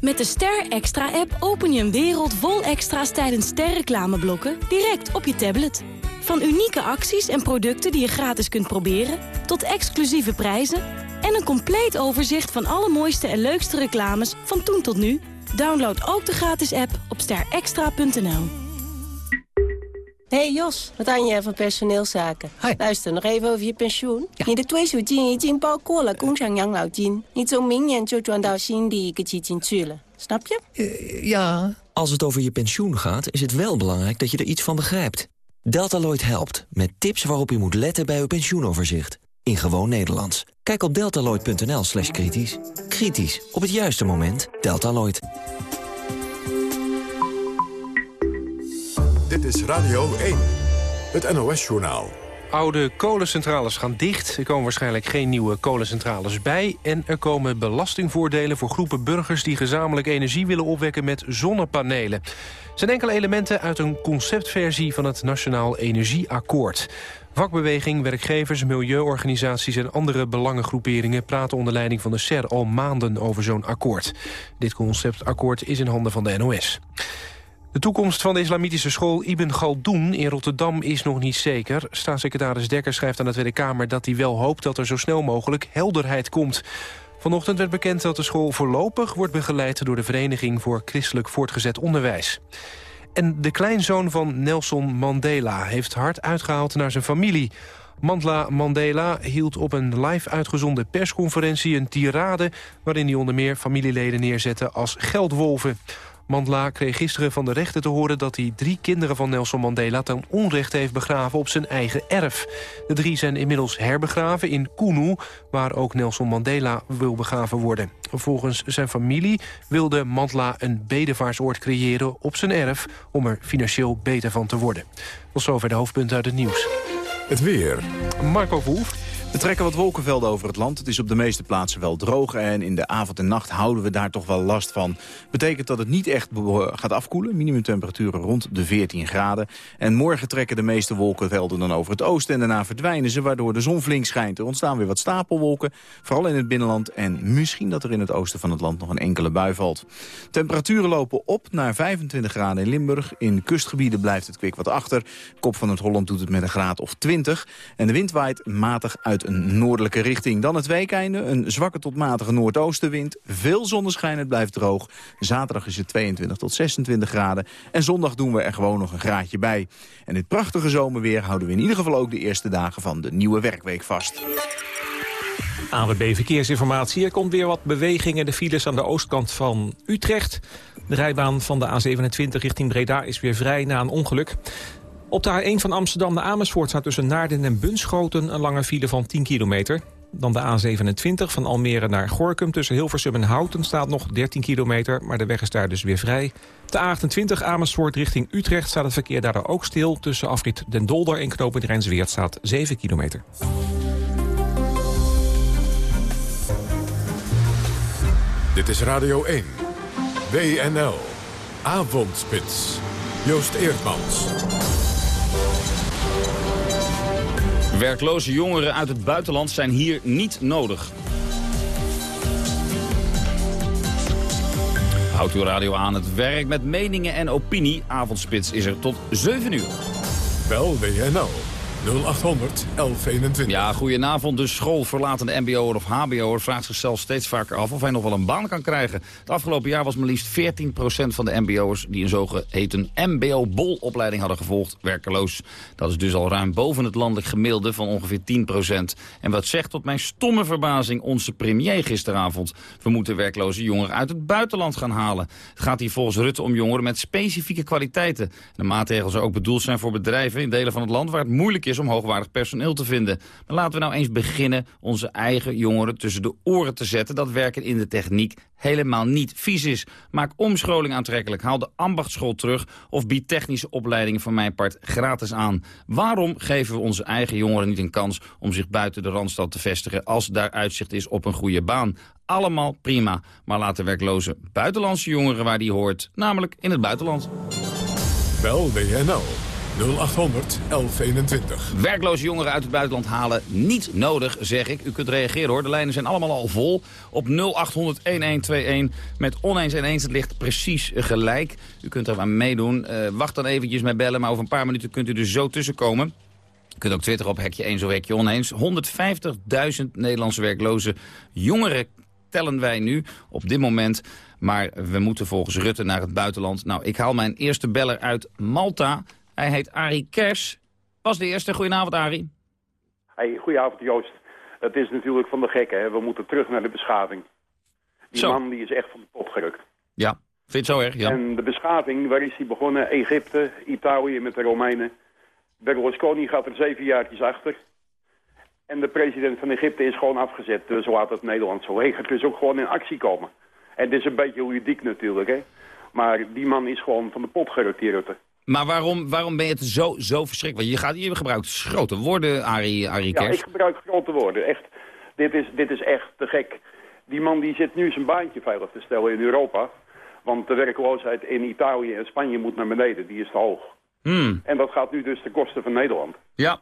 Met de Ster Extra-app open je een wereld vol extra's tijdens sterreclameblokken direct op je tablet. Van unieke acties en producten die je gratis kunt proberen, tot exclusieve prijzen en een compleet overzicht van alle mooiste en leukste reclames van toen tot nu. Download ook de gratis app op sterextra.nl. Hey Jos, wat aan je van personeelszaken? Luister, nog even over je pensioen. Je de 退休金已经包括了工厂养老金，你从明年就转到新的一个基金去了，snap je? Ja. Als het over je pensioen gaat, is het wel belangrijk dat je er iets van begrijpt. Deltaloid helpt, met tips waarop u moet letten bij uw pensioenoverzicht. In gewoon Nederlands. Kijk op deltaloid.nl slash kritisch. Kritisch, op het juiste moment. Deltaloid. Dit is Radio 1, het NOS-journaal. Oude kolencentrales gaan dicht. Er komen waarschijnlijk geen nieuwe kolencentrales bij. En er komen belastingvoordelen voor groepen burgers... die gezamenlijk energie willen opwekken met zonnepanelen. Er zijn enkele elementen uit een conceptversie van het Nationaal Energieakkoord. Vakbeweging, werkgevers, milieuorganisaties en andere belangengroeperingen... praten onder leiding van de SER al maanden over zo'n akkoord. Dit conceptakkoord is in handen van de NOS. De toekomst van de islamitische school Ibn Galdoen in Rotterdam is nog niet zeker. Staatssecretaris Dekker schrijft aan de Tweede Kamer dat hij wel hoopt dat er zo snel mogelijk helderheid komt. Vanochtend werd bekend dat de school voorlopig wordt begeleid door de Vereniging voor Christelijk Voortgezet Onderwijs. En de kleinzoon van Nelson Mandela heeft hard uitgehaald naar zijn familie. Mandla Mandela hield op een live uitgezonden persconferentie een tirade... waarin hij onder meer familieleden neerzette als geldwolven. Mandela kreeg gisteren van de rechter te horen dat hij drie kinderen van Nelson Mandela ten onrechte heeft begraven op zijn eigen erf. De drie zijn inmiddels herbegraven in Kunu, waar ook Nelson Mandela wil begraven worden. Volgens zijn familie wilde Mandela een bedevaartsoord creëren op zijn erf om er financieel beter van te worden. Tot zover de hoofdpunten uit het nieuws. Het weer. Marco Verhoef. Er trekken wat wolkenvelden over het land. Het is op de meeste plaatsen wel droog en in de avond en nacht houden we daar toch wel last van. Betekent dat het niet echt gaat afkoelen. Minimumtemperaturen rond de 14 graden. En morgen trekken de meeste wolkenvelden dan over het oosten en daarna verdwijnen ze, waardoor de zon flink schijnt. Er ontstaan weer wat stapelwolken, vooral in het binnenland en misschien dat er in het oosten van het land nog een enkele bui valt. Temperaturen lopen op naar 25 graden in Limburg. In kustgebieden blijft het kwik wat achter. Kop van het Holland doet het met een graad of 20. En de wind waait matig uit een noordelijke richting. Dan het weekeinde, een zwakke tot matige noordoostenwind. Veel zonneschijn, het blijft droog. Zaterdag is het 22 tot 26 graden. En zondag doen we er gewoon nog een graadje bij. En dit prachtige zomerweer houden we in ieder geval ook de eerste dagen van de nieuwe werkweek vast. ANWB Verkeersinformatie. Er komt weer wat beweging in de files aan de oostkant van Utrecht. De rijbaan van de A27 richting Breda is weer vrij na een ongeluk. Op de A1 van Amsterdam naar Amersfoort staat tussen Naarden en Bunschoten... een lange file van 10 kilometer. Dan de A27 van Almere naar Gorkum tussen Hilversum en Houten staat nog 13 kilometer, maar de weg is daar dus weer vrij. De A28 Amersfoort richting Utrecht staat het verkeer daardoor ook stil. Tussen afrit Den Dolder en knooppunt Rijnsweert staat 7 kilometer. Dit is Radio 1. WNL. Avondspits. Joost Eerdmans. Werkloze jongeren uit het buitenland zijn hier niet nodig. Houdt uw radio aan het werk met meningen en opinie. Avondspits is er tot 7 uur. Bel WNL 0800 1121. Ja, goedenavond. De schoolverlatende mbo'er of hbo'er vraagt zichzelf steeds vaker af of hij nog wel een baan kan krijgen. Het afgelopen jaar was maar liefst 14% van de mbo'ers die een zogeheten mbo-bolopleiding hadden gevolgd werkeloos. Dat is dus al ruim boven het landelijk gemiddelde van ongeveer 10%. En wat zegt tot mijn stomme verbazing onze premier gisteravond? We moeten werkloze jongeren uit het buitenland gaan halen. Het gaat hier volgens Rutte om jongeren met specifieke kwaliteiten. De maatregelen zou ook bedoeld zijn voor bedrijven in delen van het land waar het moeilijk is om hoogwaardig personeel te vinden. Maar laten we nou eens beginnen onze eigen jongeren tussen de oren te zetten... dat werken in de techniek helemaal niet vies is. Maak omscholing aantrekkelijk, haal de ambachtschool terug... of bied technische opleidingen van mijn part gratis aan. Waarom geven we onze eigen jongeren niet een kans... om zich buiten de Randstad te vestigen als daar uitzicht is op een goede baan? Allemaal prima, maar laat de werkloze buitenlandse jongeren waar die hoort... namelijk in het buitenland. Bel WNL 0800 1121. Werkloze jongeren uit het buitenland halen niet nodig, zeg ik. U kunt reageren hoor, de lijnen zijn allemaal al vol. Op 0800-1121 met oneens en eens, het ligt precies gelijk. U kunt er aan meedoen. Eh, wacht dan eventjes met bellen, maar over een paar minuten kunt u er zo tussenkomen. Kunt ook twitteren op hekje eens of hekje oneens. 150.000 Nederlandse werkloze jongeren tellen wij nu op dit moment. Maar we moeten volgens Rutte naar het buitenland. Nou, ik haal mijn eerste beller uit Malta. Hij heet Arie Kers. Was de eerste. Goedenavond, Arie. Hey, goedenavond Joost. Het is natuurlijk van de gekken, hè. we moeten terug naar de beschaving. Die Zo. man die is echt van de pot gerukt. Ja, vind je zo erg? Ja. En de beschaving, waar is die begonnen? Egypte, Italië met de Romeinen. Berlusconi gaat er zeven jaartjes achter. En de president van Egypte is gewoon afgezet. Dus laat het Nederland zo heen. Het is ook gewoon in actie komen. En het is een beetje ludiek natuurlijk, hè. Maar die man is gewoon van de pot gerukt, die Rutte. Maar waarom, waarom ben je het zo, zo verschrikkelijk? Je, gaat, je gebruikt grote woorden, Arie, Arie Ja, ik gebruik grote woorden. Echt, dit is, dit is echt te gek. Die man die zit nu zijn baantje veilig te stellen in Europa. Want de werkloosheid in Italië en Spanje moet naar beneden. Die is te hoog. Hmm. En dat gaat nu dus ten koste van Nederland. Ja.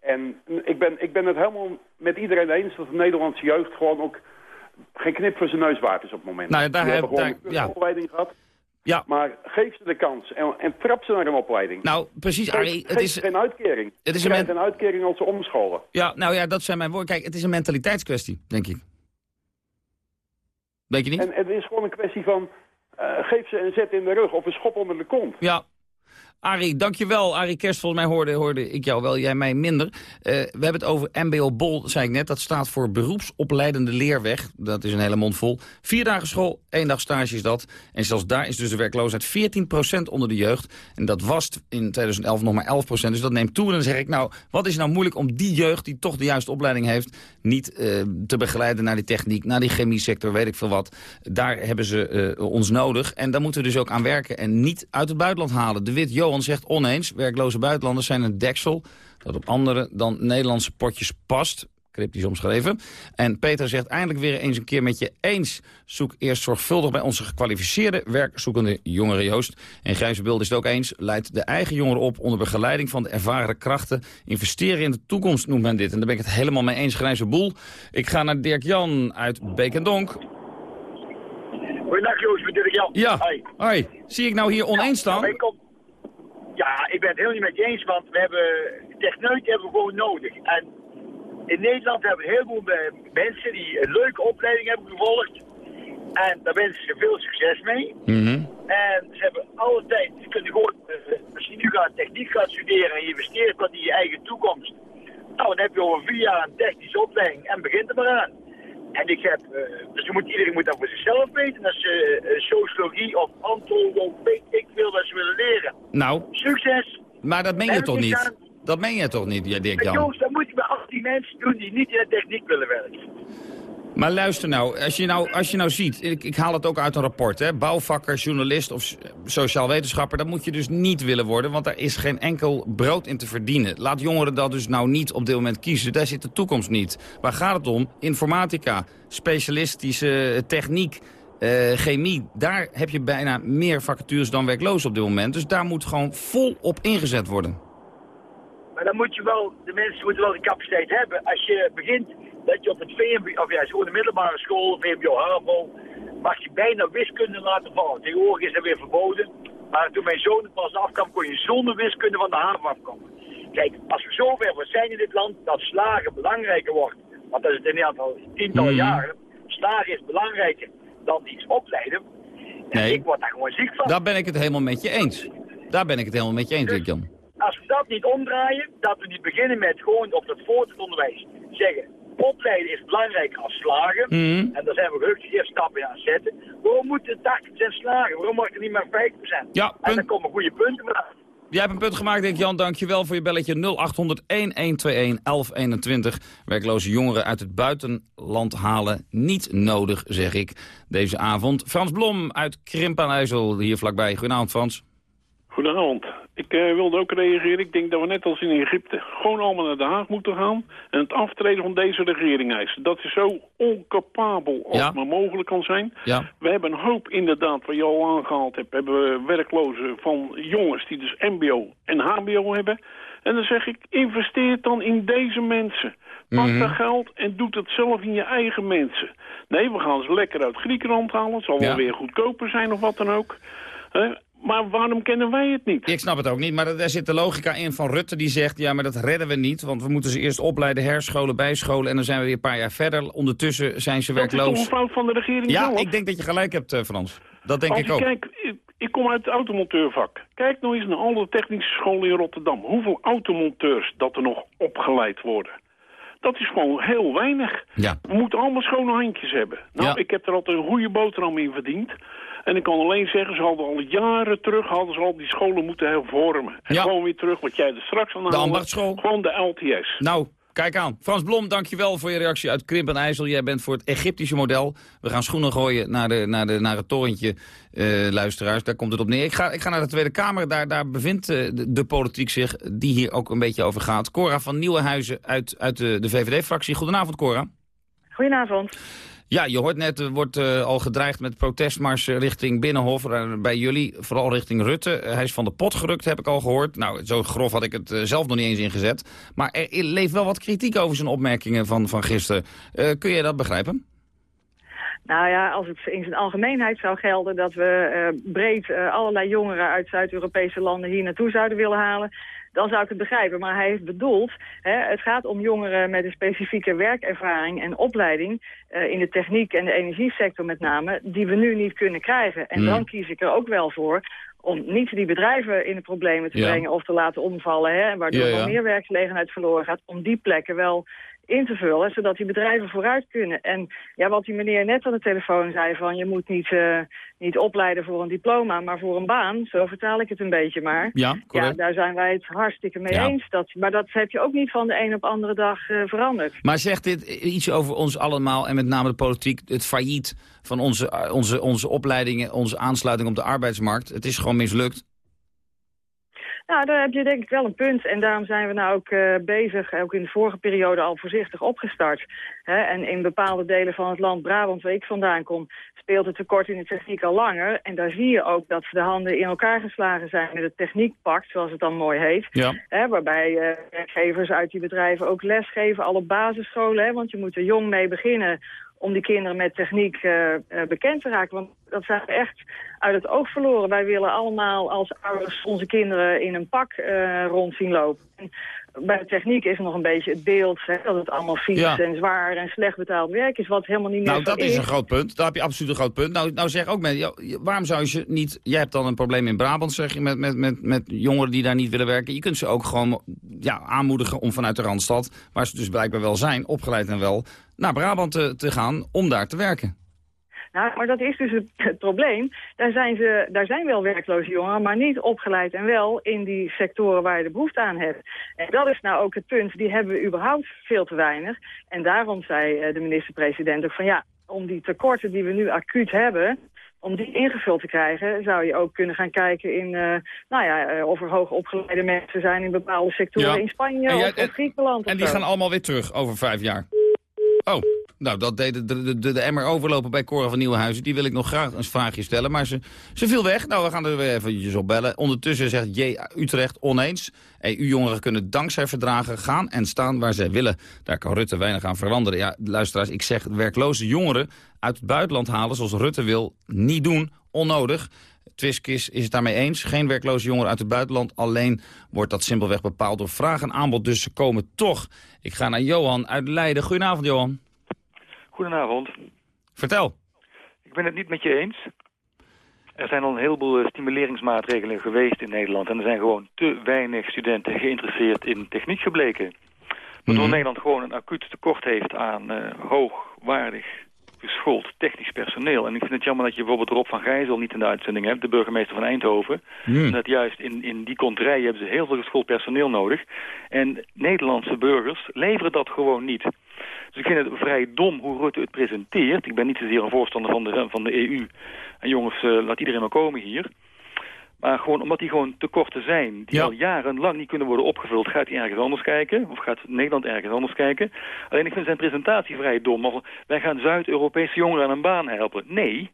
En ik ben, ik ben het helemaal met iedereen eens dat de Nederlandse jeugd gewoon ook geen knip voor zijn neus waard is op het moment. Nou daar hebben gewoon daar- een ja. opleiding gehad. Ja. Maar geef ze de kans en, en trap ze naar een opleiding. Nou, precies, Geef- Arie. Het geef is, ze geen uitkering. het is een een uitkering als ze omscholen. ja, nou ja, dat zijn mijn woorden. Kijk, het is een mentaliteitskwestie, denk ik. Denk je niet? En het is gewoon een kwestie van... eh, geef ze een zet in de rug of een schop onder de kont. Ja. Arie, dankjewel. Arie Kerst, volgens mij hoorde, hoorde ik jou wel, jij mij minder. Eh, we hebben het over MBO Bol, zei ik net. Dat staat voor beroepsopleidende leerweg. Dat is een hele mond vol. Vier dagen school, één dag stage is dat. En zelfs daar is dus de werkloosheid 14% onder de jeugd. En dat was in 2011 nog maar 11%. Dus dat neemt toe. En dan zeg ik, nou, wat is nou moeilijk om die jeugd... die toch de juiste opleiding heeft, niet eh, te begeleiden naar die techniek... naar die chemie sector, weet ik veel wat. Daar hebben ze eh, ons nodig. En daar moeten we dus ook aan werken. En niet uit het buitenland halen. De Wit Johan zegt oneens, werkloze buitenlanders zijn een deksel... dat op andere dan Nederlandse potjes past cryptisch omschreven. En Peter zegt eindelijk weer eens een keer met je eens. Zoek eerst zorgvuldig bij onze gekwalificeerde werkzoekende jongeren Joost. En Gijzenbeeld is het ook eens. Leidt de eigen jongeren op onder begeleiding van de ervaren krachten. Investeren in de toekomst noemt men dit. En daar ben ik het helemaal mee eens, Grijze Boel. Ik ga naar Dirk Jan uit Beek en Donk. Goedendag Joost, met Dirk Jan. Ja, Hoi. Zie ik nou hier oneens staan? Ja, ja, ik ben het helemaal niet met je eens, want we hebben techneuten hebben we gewoon nodig. En in Nederland hebben we heel veel mensen die een leuke opleiding hebben gevolgd. En daar wensen ze veel succes mee. En ze hebben alle tijd, ze kunnen gewoon, eh, als je nu gaat techniek gaat studeren en je investeert wat in je eigen toekomst. Nou, dan heb je over vier jaar een technische opleiding en begint er maar aan. En ik heb, eh, dus je moet, iedereen moet dat voor zichzelf weten. Als ze eh, sociologie of antropologie, ik veel wat ze willen leren. Nou, Succes! maar dat meen je toch niet? aan- Dat meen je toch niet, ja, Dirk Jan? Joost, dat moet je bij al die mensen doen die niet in de techniek willen werken. Maar luister nou, als je nou, als je nou ziet, ik, ik haal het ook uit een rapport, hè, bouwvakker, journalist of sociaal wetenschapper, dat moet je dus niet willen worden, want daar is geen enkel brood in te verdienen. Laat jongeren dat dus nou niet op dit moment kiezen, daar zit de toekomst niet. Waar gaat het om? Informatica, specialistische techniek, eh, chemie, daar heb je bijna meer vacatures dan werklozen op dit moment. Dus daar moet gewoon vol op ingezet worden. Maar dan moet je wel, de mensen moeten wel de capaciteit hebben. Als je begint dat je op het VMBO, of ja, gewoon de middelbare school, VMBO, HAVO, mag je bijna wiskunde laten vallen. Tegenwoordig is dat weer verboden. Maar toen mijn zoon het pas afkwam, kon je zonder wiskunde van de HAVO afkomen. Kijk, als we zover zijn in dit land dat slagen belangrijker wordt, want dat is het in Nederland al tientallen Mhm. jaren, slagen is belangrijker dan iets opleiden. En Nee. ik word daar gewoon ziek van. Daar ben ik het helemaal met je eens. Daar ben ik het helemaal met je eens, Dirk Jan. als we dat niet omdraaien, dat we niet beginnen met gewoon op het voortgezet onderwijs zeggen, opleiden is belangrijker als slagen. Mhm. En daar zijn we gelukkig eerst stappen in aan het zetten. Waarom moet het 80% slagen? Waarom mag het niet maar 5%? Ja, En dan komen goede punten vanaf. Jij hebt een punt gemaakt, Dirk Jan. Dankjewel voor je belletje 0800 1121 1121. Werkloze jongeren uit het buitenland halen. Niet nodig, zeg ik, deze avond. Frans Blom uit Krimp aan IJssel, hier vlakbij. Goedenavond, Frans. Goedenavond. Ik eh, wilde ook reageren. Ik denk dat we net als in Egypte gewoon allemaal naar Den Haag moeten gaan... en het aftreden van deze regering eisen. Dat is zo oncapabel als Ja. het maar mogelijk kan zijn. Ja. We hebben een hoop inderdaad, wat je al aangehaald hebt... hebben we werklozen van jongens die dus mbo en hbo hebben. En dan zeg ik, investeer dan in deze mensen. Pak Mhm. dat geld en doe het zelf in je eigen mensen. Nee, we gaan ze lekker uit Griekenland halen. Het zal Ja. wel weer goedkoper zijn of wat dan ook. Maar waarom kennen wij het niet? Ik snap het ook niet, maar daar zit de logica in van Rutte die zegt... ja, maar dat redden we niet, want we moeten ze eerst opleiden, herscholen, bijscholen... en dan zijn we weer een paar jaar verder. Ondertussen zijn ze Dat is toch werkloos. een fout van de regering Ja, zelf? ik denk dat je gelijk hebt, eh, Frans. Dat denk Als ik ook. Kijk, ik, ik kom uit het automonteurvak. Kijk nou eens naar alle technische scholen in Rotterdam. Hoeveel automonteurs dat er nog opgeleid worden. Dat is gewoon heel weinig. Ja. We moeten allemaal schone handjes hebben. Nou, Ja. ik heb er altijd een goede boterham in verdiend. En ik kan alleen zeggen, ze hadden al jaren terug... hadden ze al die scholen moeten hervormen. En Ja. gewoon weer terug, wat jij er straks aan De haalde. ambachtschool. Gewoon de LTS. Nou, kijk aan. Frans Blom, dankjewel voor je reactie uit Krimp en IJssel. Jij bent voor het Egyptische model. We gaan schoenen gooien naar, de, naar, de, naar het torentje, eh, luisteraars. Daar komt het op neer. Ik ga, ik ga naar de Tweede Kamer. Daar, daar bevindt eh, de, de politiek zich, die hier ook een beetje over gaat. Cora van Nieuwenhuizen uit, uit de, de VVD-fractie. Goedenavond, Cora. Goedenavond. Ja, je hoort net, er wordt eh, al gedreigd met protestmarsen richting Binnenhof eh, bij jullie. Vooral richting Rutte. Eh, hij is van de pot gerukt, heb ik al gehoord. Nou, zo grof had ik het eh, zelf nog niet eens ingezet. Maar er leeft wel wat kritiek over zijn opmerkingen van, van gisteren. Eh, kun je dat begrijpen? Nou ja, als het in zijn algemeenheid zou gelden dat we eh, breed eh, allerlei jongeren uit Zuid-Europese landen hier naartoe zouden willen halen, dan zou ik het begrijpen. Maar hij heeft bedoeld, hè, het gaat om jongeren met een specifieke werkervaring en opleiding eh, in de techniek en de energiesector met name, die we nu niet kunnen krijgen. En Hmm. dan kies ik er ook wel voor om niet die bedrijven in de problemen te Ja. brengen of te laten omvallen, hè, en waardoor Ja, ja. nog meer werkgelegenheid verloren gaat, om die plekken wel in te vullen, zodat die bedrijven vooruit kunnen. En ja, wat die meneer net aan de telefoon zei, van je moet niet, eh, niet opleiden voor een diploma, maar voor een baan, zo vertaal ik het een beetje maar. Ja, daar zijn wij het hartstikke mee Ja. eens. Dat, maar dat heb je ook niet van de een op andere dag eh, veranderd. Maar zegt dit iets over ons allemaal en met name de politiek, het failliet van onze, onze, onze opleidingen, onze aansluiting op de arbeidsmarkt? Het is gewoon mislukt. Nou, daar heb je denk ik wel een punt. En daarom zijn we nou ook eh, bezig, ook in de vorige periode al voorzichtig opgestart. Hè? En in bepaalde delen van het land, Brabant, waar ik vandaan kom, speelt het tekort in de techniek al langer. En daar zie je ook dat de handen in elkaar geslagen zijn met het techniekpact, zoals het dan mooi heet. Ja. Hè, waarbij eh, werkgevers uit die bedrijven ook lesgeven, al op basisscholen. Hè, want je moet er jong mee beginnen om die kinderen met techniek eh, eh, bekend te raken. Want dat zijn we echt uit het oog verloren. Wij willen allemaal als ouders onze kinderen in een pak eh, rond zien lopen. En bij de techniek is nog een beetje het beeld hè, dat het allemaal vies Ja. en zwaar en slecht betaald werk is, wat helemaal niet meer Nou, dat is een groot punt. Daar heb je absoluut een groot punt. Nou, nou zeg ook mensen, waarom zou je ze niet... Jij hebt dan een probleem in Brabant, zeg je, met, met, met, met jongeren die daar niet willen werken. Je kunt ze ook gewoon ja, aanmoedigen om vanuit de Randstad, waar ze dus blijkbaar wel zijn, opgeleid en wel, naar Brabant te, te gaan om daar te werken. Nou, maar dat is dus het, het probleem. Daar zijn, ze, daar zijn wel werkloze jongeren, maar niet opgeleid en wel in die sectoren waar je de behoefte aan hebt. En dat is nou ook het punt, die hebben we überhaupt veel te weinig. En daarom zei eh, de minister-president ook van ja, om die tekorten die we nu acuut hebben, om die ingevuld te krijgen, zou je ook kunnen gaan kijken in, eh, nou ja, eh, of er hoogopgeleide mensen zijn in bepaalde sectoren Ja. in Spanje En jij- of, of Griekenland. En of die zo. gaan allemaal weer terug over vijf jaar. Oh, nou dat deed de, de, de, de emmer overlopen bij Cora van Nieuwenhuizen. Die wil ik nog graag een vraagje stellen, maar ze, ze viel weg. Nou, we gaan er weer eventjes op bellen. Ondertussen zegt J. Utrecht oneens. EU-jongeren kunnen dankzij verdragen gaan en staan waar zij willen. Daar kan Rutte weinig aan veranderen. Ja, luisteraars, ik zeg werkloze jongeren uit het buitenland halen zoals Rutte wil. Niet doen, onnodig. Twiskis is het daarmee eens. Geen werkloze jongeren uit het buitenland. Alleen wordt dat simpelweg bepaald door vraag en aanbod. Dus ze komen toch. Ik ga naar Johan uit Leiden. Goedenavond, Johan. Goedenavond. Vertel. Ik ben het niet met je eens. Er zijn al een heleboel eh, stimuleringsmaatregelen geweest in Nederland. En er zijn gewoon te weinig studenten geïnteresseerd in techniek gebleken. Waardoor Nederland gewoon een acuut tekort heeft aan eh, hoogwaardig geschoold technisch personeel. En ik vind het jammer dat je bijvoorbeeld Rob van Gijzel niet in de uitzending hebt, de burgemeester van Eindhoven. Hmm. Dat juist in, in die konterij hebben ze heel veel geschoold personeel nodig. En Nederlandse burgers leveren dat gewoon niet. Dus ik vind het vrij dom hoe Rutte het presenteert. Ik ben niet zozeer een voorstander van de, van de EU. En jongens, eh, laat iedereen maar komen hier. Maar gewoon omdat die gewoon tekorten zijn, die al jarenlang niet kunnen worden opgevuld, gaat hij ergens anders kijken. Of gaat Nederland ergens anders kijken. Alleen ik vind zijn presentatie vrij dom. Of wij gaan Zuid-Europese jongeren aan een baan helpen. Nee,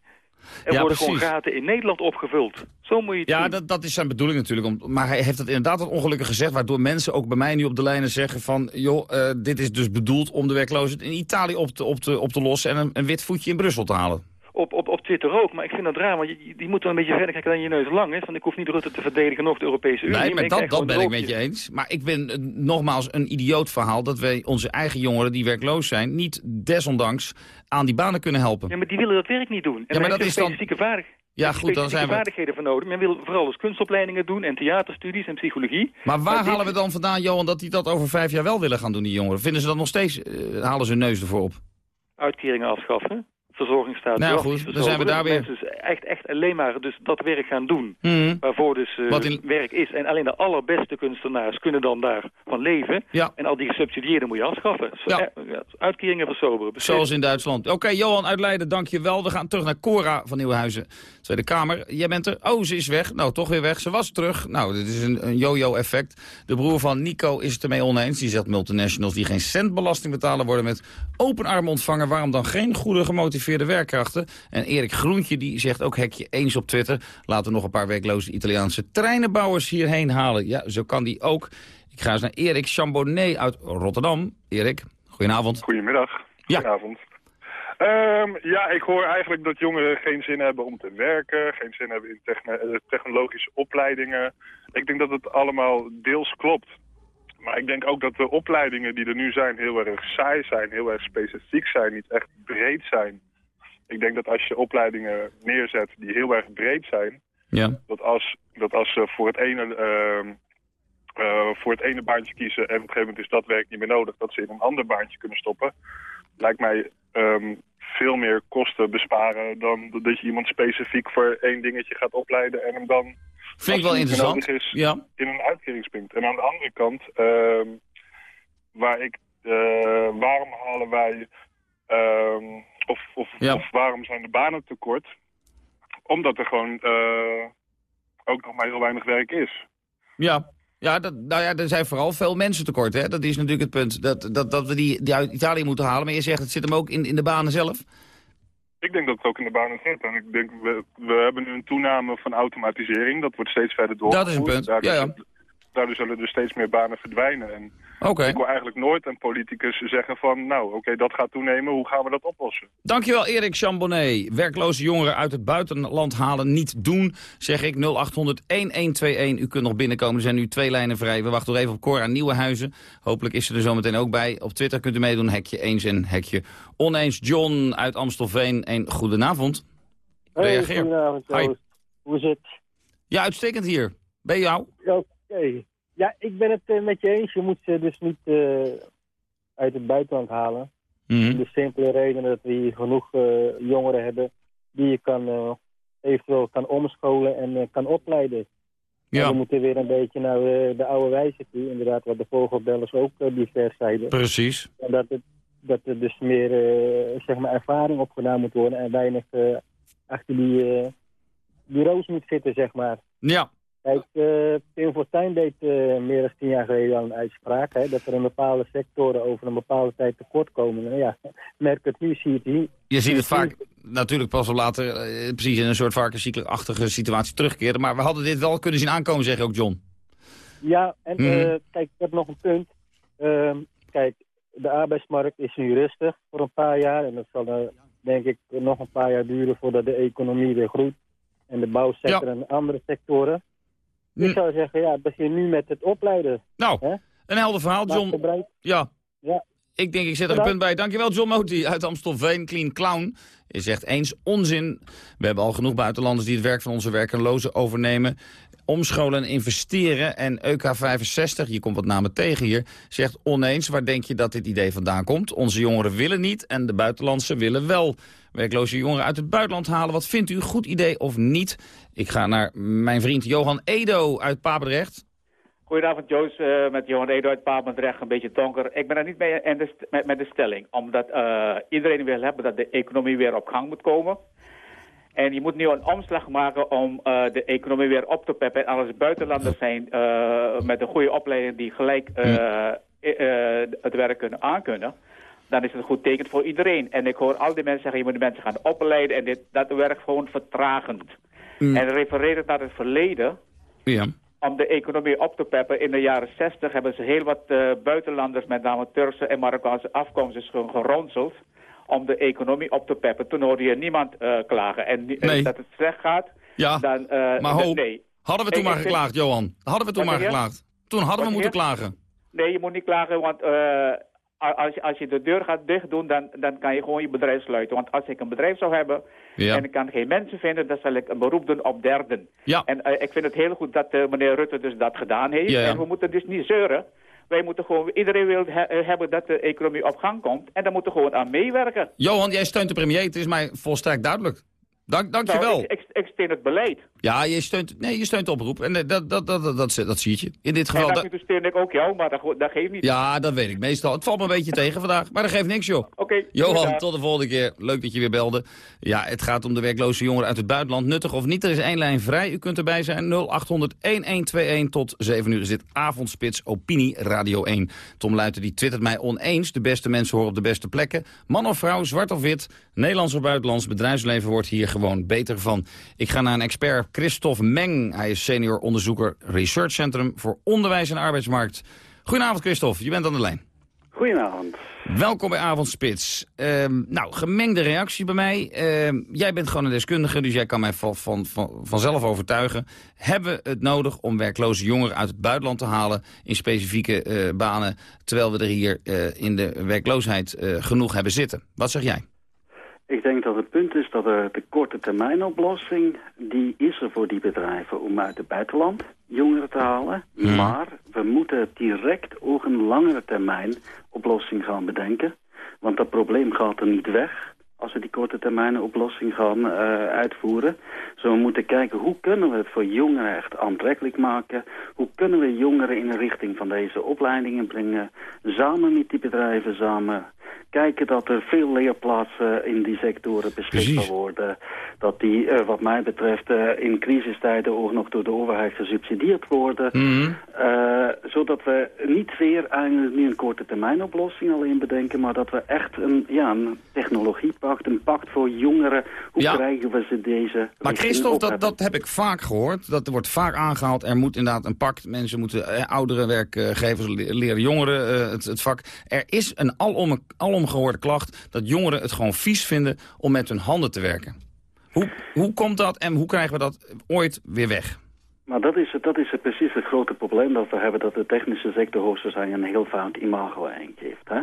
er Ja, worden gewoon gaten in Nederland opgevuld. Zo moet je het Ja, doen. dat, dat is zijn bedoeling natuurlijk. Om, maar hij heeft het inderdaad wat ongelukkig gezegd... waardoor mensen ook bij mij nu op de lijnen zeggen van... joh, eh, dit is dus bedoeld om de werkloosheid in Italië op te, op te, op te lossen... en een, een wit voetje in Brussel te halen. Op, op, op Twitter ook, maar ik vind dat raar, want je, je- die moet dan een beetje verder kijken dan je neus lang is. Want ik hoef niet Rutte te verdedigen, nog de Europese Unie. Nee, maar dat, dat ben ik met je eens. Maar ik ben eh, nogmaals een idioot verhaal... dat wij onze eigen jongeren die werkloos zijn... niet desondanks aan die banen kunnen helpen. Ja, maar die willen dat werk niet doen. En Ja, maar dat is dan- vaardig- Ja, goed, dan zijn we... vaardigheden voor nodig. Men wil vooral dus kunstopleidingen doen en theaterstudies en psychologie. Maar waar halen we dan vandaan, Johan, dat die dat over vijf jaar wel willen gaan doen, die jongeren? Vinden ze dat nog steeds, eh, halen ze hun neus ervoor op? Uitkeringen afschaffen, verzorgingsstaat. Nou, goed, dan zijn we daar weer. Mensen dus echt, echt alleen maar dus dat werk gaan doen. Mhm. Waarvoor dus eh, Wat in- werk is. En alleen de allerbeste kunstenaars kunnen dan daarvan leven. Ja. En al die gesubsidieerden moet je afschaffen. Zo, Ja. uitkeringen versoberen. Zoals in Duitsland. Oké, Johan uit Leiden, dank je wel. We gaan terug naar Cora van Nieuwenhuizen, Tweede Kamer. Jij bent er. Oh, ze is weg. Nou, toch weer weg. Ze was terug. Nou, dit is een, yo-yo-effect. De broer van Nico is het ermee oneens. Die zegt multinationals die geen cent belasting betalen... worden met open armen ontvangen. Waarom dan geen goede gemotiveerde werkkrachten? En Erik Groentje die zegt ook hekje eens op Twitter... laten we nog een paar werkloze Italiaanse treinenbouwers hierheen halen. Ja, zo kan die ook. Ik ga eens naar Erik Chambonnet uit Rotterdam. Erik, goedenavond. Goedemiddag. Goedenavond. Ehm, ja, ik hoor eigenlijk dat jongeren geen zin hebben om te werken, geen zin hebben in eh, technologische opleidingen. Ik denk dat het allemaal deels klopt. Maar ik denk ook dat de opleidingen die er nu zijn heel erg saai zijn, heel erg specifiek zijn, niet echt breed zijn. Ik denk dat als je opleidingen neerzet die heel erg breed zijn, Ja. Dat als, dat als ze voor het ene... ehm, eh, voor het ene baantje kiezen en op een gegeven moment is dat werk niet meer nodig, dat ze in een ander baantje kunnen stoppen, lijkt mij ehm, veel meer kosten besparen dan dat je iemand specifiek voor één dingetje gaat opleiden en hem dan Vind ik wel interessant. is, Ja. in een uitkeringspunt. En aan de andere kant, ehm, waar ik, eh, waarom halen wij, of, of, Ja. of waarom zijn de banen tekort? Omdat er gewoon eh, ook nog maar heel weinig werk is. Ja. Ja, dat, nou ja, er zijn vooral veel mensen tekort. Hè? Dat is natuurlijk het punt. Dat, dat, dat we die, die uit Italië moeten halen. Maar je zegt, het zit hem ook in, in de banen zelf. Ik denk dat het ook in de banen zit. En ik denk, we, we hebben nu een toename van automatisering. Dat wordt steeds verder doorgevoerd. Dat is een punt, Daardoor, ja, ja. zullen- daardoor zullen er steeds meer banen verdwijnen. En Oké. ik wil eigenlijk nooit een politicus zeggen van... nou, oké, dat gaat toenemen. Hoe gaan we dat oplossen? Dankjewel Erik Chambonnet. Werkloze jongeren uit het buitenland halen niet doen. Zeg ik 0800-1121. U kunt nog binnenkomen. Er zijn nu twee lijnen vrij. We wachten nog even op Cora Nieuwenhuizen. Hopelijk is ze er zometeen ook bij. Op Twitter kunt u meedoen. Hekje eens en hekje oneens. John uit Amstelveen. En goedenavond. Reageer. goedenavond, Hi. Hoe is het? Ja, uitstekend hier. Bij jou? Oké. Ja, ik ben het eh, met je eens. Je moet ze dus niet eh, uit het buitenland halen. Om de simpele reden dat we hier genoeg eh, jongeren hebben die je kan, eventueel kan omscholen en kan opleiden. Ja. En we moeten weer een beetje naar de oude wijze toe. Inderdaad, wat de vogelbellers ook divers zeiden. Precies. En dat, het, dat er dus meer zeg maar ervaring opgedaan moet worden en weinig achter die bureaus moet zitten, zeg maar. Ja. Kijk, eh Pim Fortuyn deed eh, meer dan tien jaar geleden al een uitspraak, hè, dat er in bepaalde sectoren over een bepaalde tijd tekort komen. Nou ja, merk het nu, zie je het hier. Je ziet het vaak natuurlijk pas wel later eh, precies in een soort varkenscyclachtige situatie terugkeren. Maar we hadden dit wel kunnen zien aankomen, zeg ook John. Ja, en Mhm. eh, kijk, ik heb nog een punt. Ehm, kijk, de arbeidsmarkt is nu rustig voor een paar jaar. En dat zal eh, denk ik nog een paar jaar duren voordat de economie weer groeit. En de bouwsector en andere sectoren. Ik zou zeggen, ja, begin nu met het opleiden. Nou, Hè? een helder verhaal, John. Ja. Ja. Ik denk, ik zet er een punt bij. Dankjewel, John Moti uit Amstelveen, Clean Clown. Je zegt eens onzin. We hebben al genoeg buitenlanders die het werk van onze werkelozen overnemen. Omscholen en investeren. En EUK65, je komt wat namen tegen hier, zegt oneens. Waar denk je dat dit idee vandaan komt? Onze jongeren willen niet en de buitenlandse willen wel. Werkloze jongeren uit het buitenland halen. Wat vindt u? Goed idee of niet? Ik ga naar mijn vriend Johan Edo uit Papendrecht. Goedenavond Joost, Eh, met Johan Edo uit Papendrecht, een beetje donker. Ik ben er niet mee met, met de stelling, omdat eh, iedereen wil hebben dat de economie weer op gang moet komen. En je moet nu een omslag maken om eh, de economie weer op te peppen. En als er buitenlanders zijn eh, met een goede opleiding die gelijk eh, het werk kunnen aankunnen, dan is het een goed teken voor iedereen. En ik hoor al die mensen zeggen, je moet de mensen gaan opleiden en dit, dat werkt gewoon vertragend. En refereren naar het verleden, Ja. om de economie op te peppen. In de jaren 60 hebben ze heel wat buitenlanders, met name Turkse en Marokkaanse afkomst, is gewoon geronseld om de economie op te peppen. Toen hoorde je niemand eh, klagen. En Nee. dat het slecht gaat, Ja, dan... eh, maar dan- ho, nee. hadden we toen maar geklaagd, Johan. Hadden we toen maar geklaagd. Toen hadden we moeten klagen. Nee, je moet niet klagen, want eh, als, je, als je de deur gaat dicht doen, dan, dan kan je gewoon je bedrijf sluiten. Want als ik een bedrijf zou hebben Ja. en ik kan geen mensen vinden, dan zal ik een beroep doen op derden. Ja. En ik vind het heel goed dat meneer Rutte dus dat gedaan heeft. Ja. En we moeten dus niet zeuren. Wij moeten gewoon, iedereen wil eh, hebben dat de economie op gang komt. En daar moeten we gewoon aan meewerken. Johan, jij steunt de premier. Het is mij volstrekt duidelijk. Dank, dankjewel. Nou, ik, steun het beleid. Ja, je steunt, nee, je steunt de oproep. En eh, dat, dat, dat, dat, dat, dat zie je. In dit geval... af dat- steun ik ook jou, maar dat, go- dat geeft niet. ja, dat weet ik meestal. Het valt me een beetje tegen vandaag. Maar dat geeft niks, joh. Oké. Johan, tot de volgende keer. Leuk dat je weer belde. Ja, het gaat om de werkloze jongeren uit het buitenland. Nuttig of niet, er is één lijn vrij. U kunt erbij zijn. 0800-1121 tot 7 uur is dit Avondspits Opinie Radio 1. Tom Luiten die twittert mij oneens. De beste mensen horen op de beste plekken. Man of vrouw, zwart of wit, Nederlands of buitenlands. Bedrijfsleven wordt hier gewoon beter van. Ik ga naar een expert, Christophe Meng. Hij is senior onderzoeker Research Centrum voor Onderwijs en Arbeidsmarkt. Goedenavond Christophe, je bent aan de lijn. Goedenavond. Welkom bij Avondspits. Ehm, nou, gemengde reactie bij mij. Ehm, jij bent gewoon een deskundige, dus jij kan mij van, van, van, vanzelf overtuigen. Hebben we het nodig om werkloze jongeren uit het buitenland te halen in specifieke eh, banen, terwijl we er hier eh, in de werkloosheid eh, genoeg hebben zitten? Wat zeg jij? Ik denk dat het punt is dat er de korte termijn oplossing... die is er voor die bedrijven om uit het buitenland jongeren te halen. Maar we moeten direct ook een langere termijn oplossing gaan bedenken. Want dat probleem gaat er niet weg als we die korte termijn oplossing gaan eh, uitvoeren. Dus we moeten kijken hoe kunnen we het voor jongeren echt aantrekkelijk maken. Hoe kunnen we jongeren in de richting van deze opleidingen brengen. Samen met die bedrijven samen kijken dat er veel leerplaatsen in die sectoren beschikbaar worden. Dat die, eh, wat mij betreft, eh, in crisistijden ook nog door de overheid gesubsidieerd worden. Mhm. Eh, zodat we niet weer eigenlijk nu een korte termijn oplossing alleen bedenken, maar dat we echt een, ja, een technologiepact, een pact voor jongeren, hoe Ja. krijgen we ze deze Maar Christophe, op dat, dat heb ik vaak gehoord. Dat wordt vaak aangehaald. Er moet inderdaad een pact. Mensen moeten eh, oudere werkgevers le- leren jongeren eh, het, het vak. Er is een alom, alomgehoorde klacht dat jongeren het gewoon vies vinden om met hun handen te werken. Hoe, hoe komt dat en hoe krijgen we dat ooit weer weg? Maar dat is, het- dat is het precies het grote probleem dat we hebben... dat de technische sector hoogstwaarschijnlijk een heel fout imago geeft. Hè?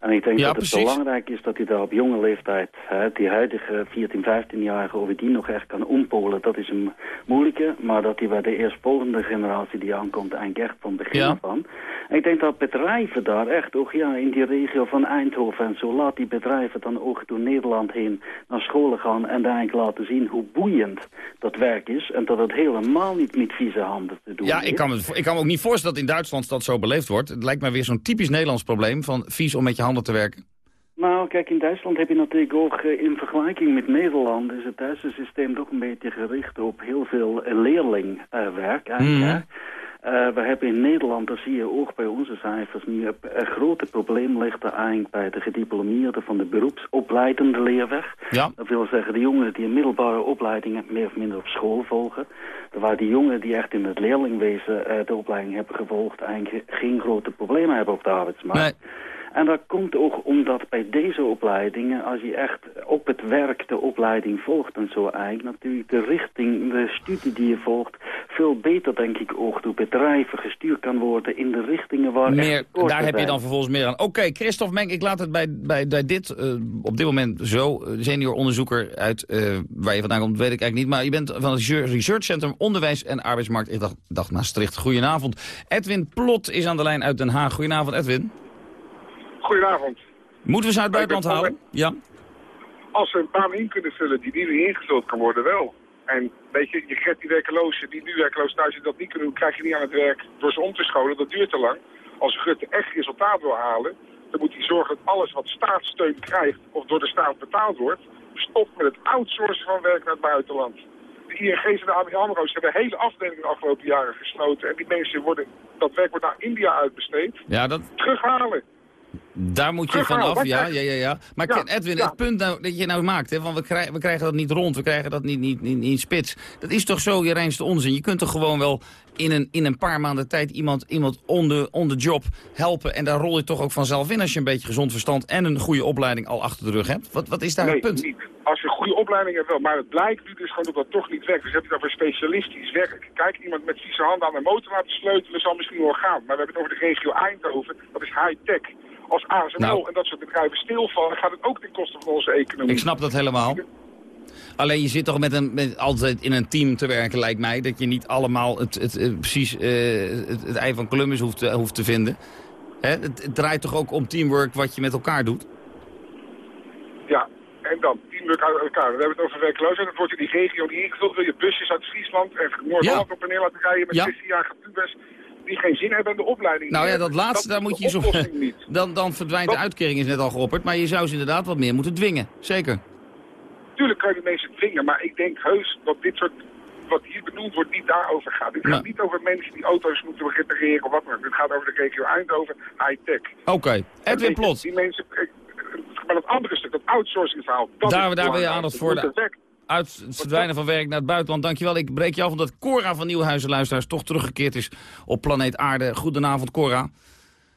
En ik denk Ja, dat het precies. belangrijk is dat hij daar op jonge leeftijd... Hè, die huidige 14, 15-jarige, over die nog echt kan ompolen... dat is een moeilijke, maar dat hij bij de eerstvolgende generatie die aankomt... eigenlijk echt van begin Ja. aan... En ik denk dat bedrijven daar echt ook ja, in die regio van Eindhoven en zo... laat die bedrijven dan ook door Nederland heen naar scholen gaan... en daar eigenlijk laten zien hoe boeiend dat werk is... en dat het helemaal niet met vieze handen te doen Ja, ik kan, me, ik kan me ook niet voorstellen dat in Duitsland dat zo beleefd wordt. Het lijkt mij weer zo'n typisch Nederlands probleem van vies om met je handen te werken. Nou, kijk, in Duitsland heb je natuurlijk ook eh, in vergelijking met Nederland... is het Duitse systeem toch een beetje gericht op heel veel eh, leerlingwerk eigenlijk. Eh, we hebben in Nederland, dat zie je ook bij onze cijfers nu... een grote probleem ligt er eigenlijk bij de gediplomeerden van de beroepsopleidende leerweg. Ja. Dat wil zeggen, de jongeren die een middelbare opleiding meer of minder op school volgen. Terwijl die jongeren die echt in het leerlingwezen eh, de opleiding hebben gevolgd... eigenlijk geen grote problemen hebben op de arbeidsmarkt. Nee. En dat komt ook omdat bij deze opleidingen, als je echt op het werk de opleiding volgt en zo eigenlijk, natuurlijk de richting, de studie die je volgt, veel beter denk ik ook door bedrijven gestuurd kan worden in de richtingen waar Meer, daar heb je dan vervolgens meer aan. Oké, Christophe Menk, ik laat het bij, bij, bij dit eh, op dit moment zo. eh, Senior onderzoeker uit, eh, waar je vandaan komt, weet ik eigenlijk niet. Maar je bent van het Research Centrum Onderwijs en Arbeidsmarkt. Ik dacht, dacht Maastricht. Goedenavond. Edwin Plot is aan de lijn uit Den Haag. Goedenavond, Edwin. Goedenavond. Moeten we ze uit het buitenland halen? Ja. Als ze een baan in kunnen vullen die niet ingevuld kan worden, wel. En weet je, je krijgt die werkelozen die nu werkeloos thuis zitten, dat niet kunnen doen, krijg je niet aan het werk door ze om te scholen. Dat duurt te lang. Als Rutte echt resultaat wil halen, dan moet hij zorgen dat alles wat staatssteun krijgt of door de staat betaald wordt, stopt met het outsourcen van werk naar het buitenland. De ING's en de ABN AMRO's hebben hele afdelingen de afgelopen jaren gesloten. En die mensen worden, dat werk wordt naar India uitbesteed. Ja, dat, Terughalen. Daar moet je vanaf, ja, ja, ja, ja. Maar Ja, Edwin, ja. het punt nou, dat je nou maakt, hè, van we, krijgen, we krijgen dat niet rond, we krijgen dat niet, niet, niet, niet spits. Dat is toch zo je reinste onzin. Je kunt toch gewoon wel in een, in een paar maanden tijd iemand, iemand on, the, on the job helpen. En daar rol je toch ook vanzelf in als je een beetje gezond verstand en een goede opleiding al achter de rug hebt. Wat, wat is daar nee, het punt? niet. Als je een goede opleiding hebt wel. Maar het blijkt nu dus gewoon dat dat toch niet werkt. Dus heb je het over specialistisch werk. Kijk, iemand met vieze handen aan een motor laten sleutelen zal misschien wel gaan. Maar we hebben het over de regio Eindhoven. Dat is high-tech. Als ASML Nou. en dat soort bedrijven stilvallen, gaat het ook ten koste van onze economie. Ik snap dat helemaal. Alleen je zit toch met een, met, altijd in een team te werken, lijkt mij. Dat je niet allemaal het, het, eh, precies eh, het, het ei van Columbus hoeft te, hoeft te vinden. Hè? Het, het draait toch ook om teamwork wat je met elkaar doet? Ja, en dan teamwork uit elkaar. We hebben het over werkloosheid. Dat wordt in die regio niet ingevuld. Wil je busjes uit Friesland en Noord-Holland op en neer laten rijden met Ja. 16-jarige pubers die geen zin hebben in de opleiding. Nou ja, Die dat laatste, daar moet je zo... Dan, dan verdwijnt de uitkering, is net al geopperd. Maar je zou ze inderdaad wat meer moeten dwingen. Zeker. Tuurlijk kan je de mensen dwingen, maar ik denk heus dat dit soort, wat hier benoemd wordt, niet daarover gaat. Dit gaat Nou. niet over mensen die auto's moeten repareren of wat dan ook. Dit gaat over de regio Eindhoven, high-tech. Oké, En Edwin Plot. Die mensen, maar dat andere stuk, dat outsourcing verhaal, dat Daar, is daar wil je aandacht Het voor. De, uit het verdwijnen van werk naar het buitenland. Dankjewel. Ik breek je af omdat Cora van Nieuwhuizen luisteraars toch teruggekeerd is op planeet Aarde. Goedenavond, Cora.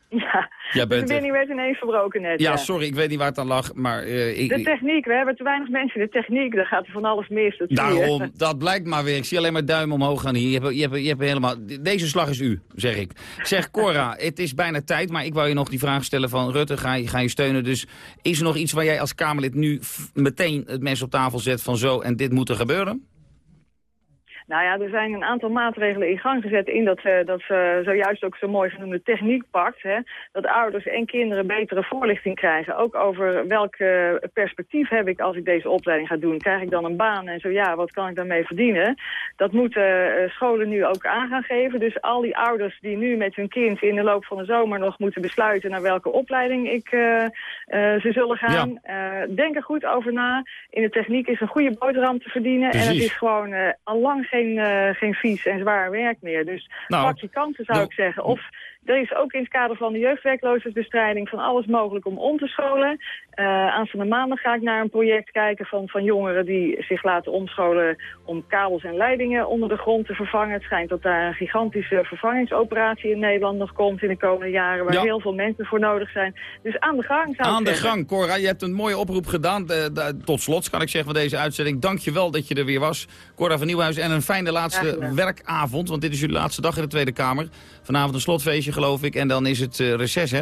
Ja, Jij de bent er. verbinding werd ineens verbroken net. Ja, sorry, ik weet niet waar het aan lag, maar... eh, ik, De techniek, we hebben te weinig mensen in de techniek. Daar gaat er van alles mis. Dat. Daarom, dat blijkt maar weer. Ik zie alleen maar duimen omhoog gaan hier. Je hebt, je hebt, je hebt helemaal... Deze slag is u, zeg ik. Zeg, Cora, het is bijna tijd, maar ik wou je nog die vraag stellen van... Rutte, ga je, ga je steunen? Dus is er nog iets waar jij als Kamerlid nu meteen het mes op tafel zet van zo en dit moet er gebeuren? Nou ja, er zijn een aantal maatregelen in gang gezet in dat, eh, dat ze zojuist ook zo mooi genoemde techniekpact. Hè, dat ouders en kinderen betere voorlichting krijgen. Ook over welk eh, perspectief heb ik als ik deze opleiding ga doen. Krijg ik dan een baan en zo ja, wat kan ik daarmee verdienen? Dat moeten eh, scholen nu ook aan gaan geven. Dus al die ouders die nu met hun kind in de loop van de zomer nog moeten besluiten naar welke opleiding ik, eh, eh, ze zullen gaan. eh, denk er goed over na. In de techniek is een goede boterham te verdienen. En het is gewoon eh, al lang geen, eh, geen vies en zwaar werk meer. Dus Nou, pak je kansen zou nou- ik zeggen. Of er is ook in het kader van de jeugdwerkloosheidsbestrijding van alles mogelijk om om te scholen. Eh aanstaande maandag ga ik naar een project kijken van, van jongeren die zich laten omscholen om kabels en leidingen onder de grond te vervangen. Het schijnt dat daar een gigantische vervangingsoperatie in Nederland nog komt in de komende jaren waar Ja. heel veel mensen voor nodig zijn. Dus aan de gang zou Aan de zeggen. gang, Cora. Je hebt een mooie oproep gedaan. Da- tot slot kan ik zeggen van deze uitzending. Dank je wel dat je er weer was. Cora van Nieuwhuis en een fijne laatste werkavond. Want dit is jullie laatste dag in de Tweede Kamer. Vanavond een slotfeestje geloof ik. En dan is het eh, reces hè.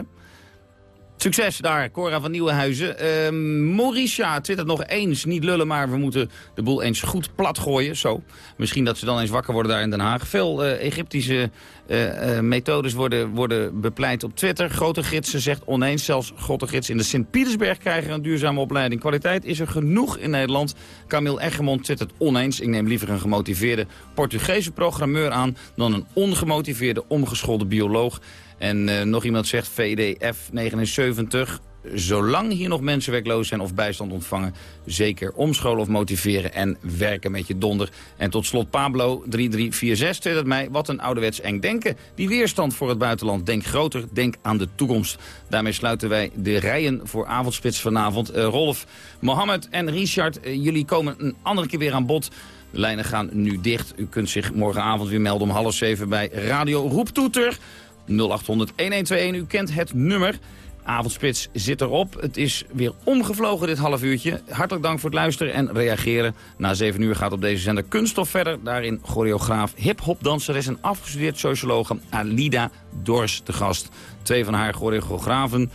Succes daar, Cora van Nieuwenhuizen. Ehm Mauricia twittert nog eens, niet lullen, maar we moeten de boel eens goed plat gooien. Zo, misschien dat ze dan eens wakker worden daar in Den Haag. Veel eh, Egyptische eh, eh, methodes worden, worden bepleit op Twitter. Grote gidsen zegt oneens, zelfs grote gids in de Sint-Pietersberg krijgen een duurzame opleiding. Kwaliteit is er genoeg in Nederland. Camille Eggermond twittert oneens. Ik neem liever een gemotiveerde Portugese programmeur aan dan een ongemotiveerde, omgeschoolde bioloog. En eh, nog iemand zegt VDF 79. Zolang hier nog mensen werkloos zijn of bijstand ontvangen... zeker omscholen of motiveren en werken met je donder. En tot slot Pablo 3346 twittert mij... wat een ouderwets eng denken. Die weerstand voor het buitenland. Denk groter, denk aan de toekomst. Daarmee sluiten wij de rijen voor avondspits vanavond. Eh, Rolf, Mohammed en Richard, eh, jullie komen een andere keer weer aan bod... De lijnen gaan nu dicht. U kunt zich morgenavond weer melden om half zeven bij Radio Roeptoeter. 0800 1121. U kent het nummer. Avondspits zit erop. Het is weer omgevlogen dit half uurtje. Hartelijk dank voor het luisteren en reageren. Na 7 uur gaat op deze zender Kunststof verder. Daarin choreograaf, hip-hop-danseres en afgestudeerd sociologe Alida Dors te gast. Twee van haar choreografen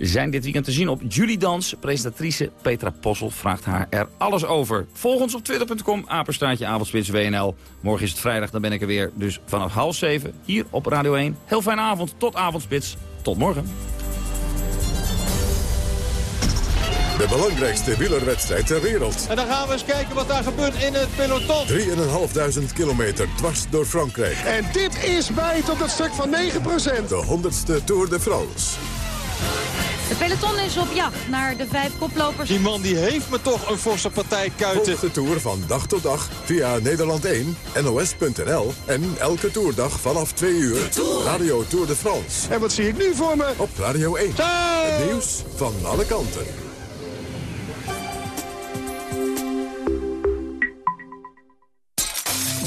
zijn dit weekend te zien op Julie Dans. Presentatrice Petra Possel vraagt haar er alles over. Volg ons op twitter.com, apenstaartje avondspits WNL. Morgen is het vrijdag, dan ben ik er weer. Dus vanaf half zeven hier op Radio 1. Heel fijne avond, tot avondspits. Tot morgen. De belangrijkste wielerwedstrijd ter wereld. En dan gaan we eens kijken wat daar gebeurt in het peloton. 3.500 kilometer dwars door Frankrijk. En dit is bijt op dat stuk van 9%. De 100ste Tour de France. De peloton is op jacht naar de vijf koplopers. Die man die heeft me toch een forse partij kuiten. Volg de Tour van dag tot dag via Nederland 1, NOS.nl... en elke toerdag vanaf 2 uur Radio Tour de France. En wat zie ik nu voor me? Op Radio 1. Het nieuws van alle kanten.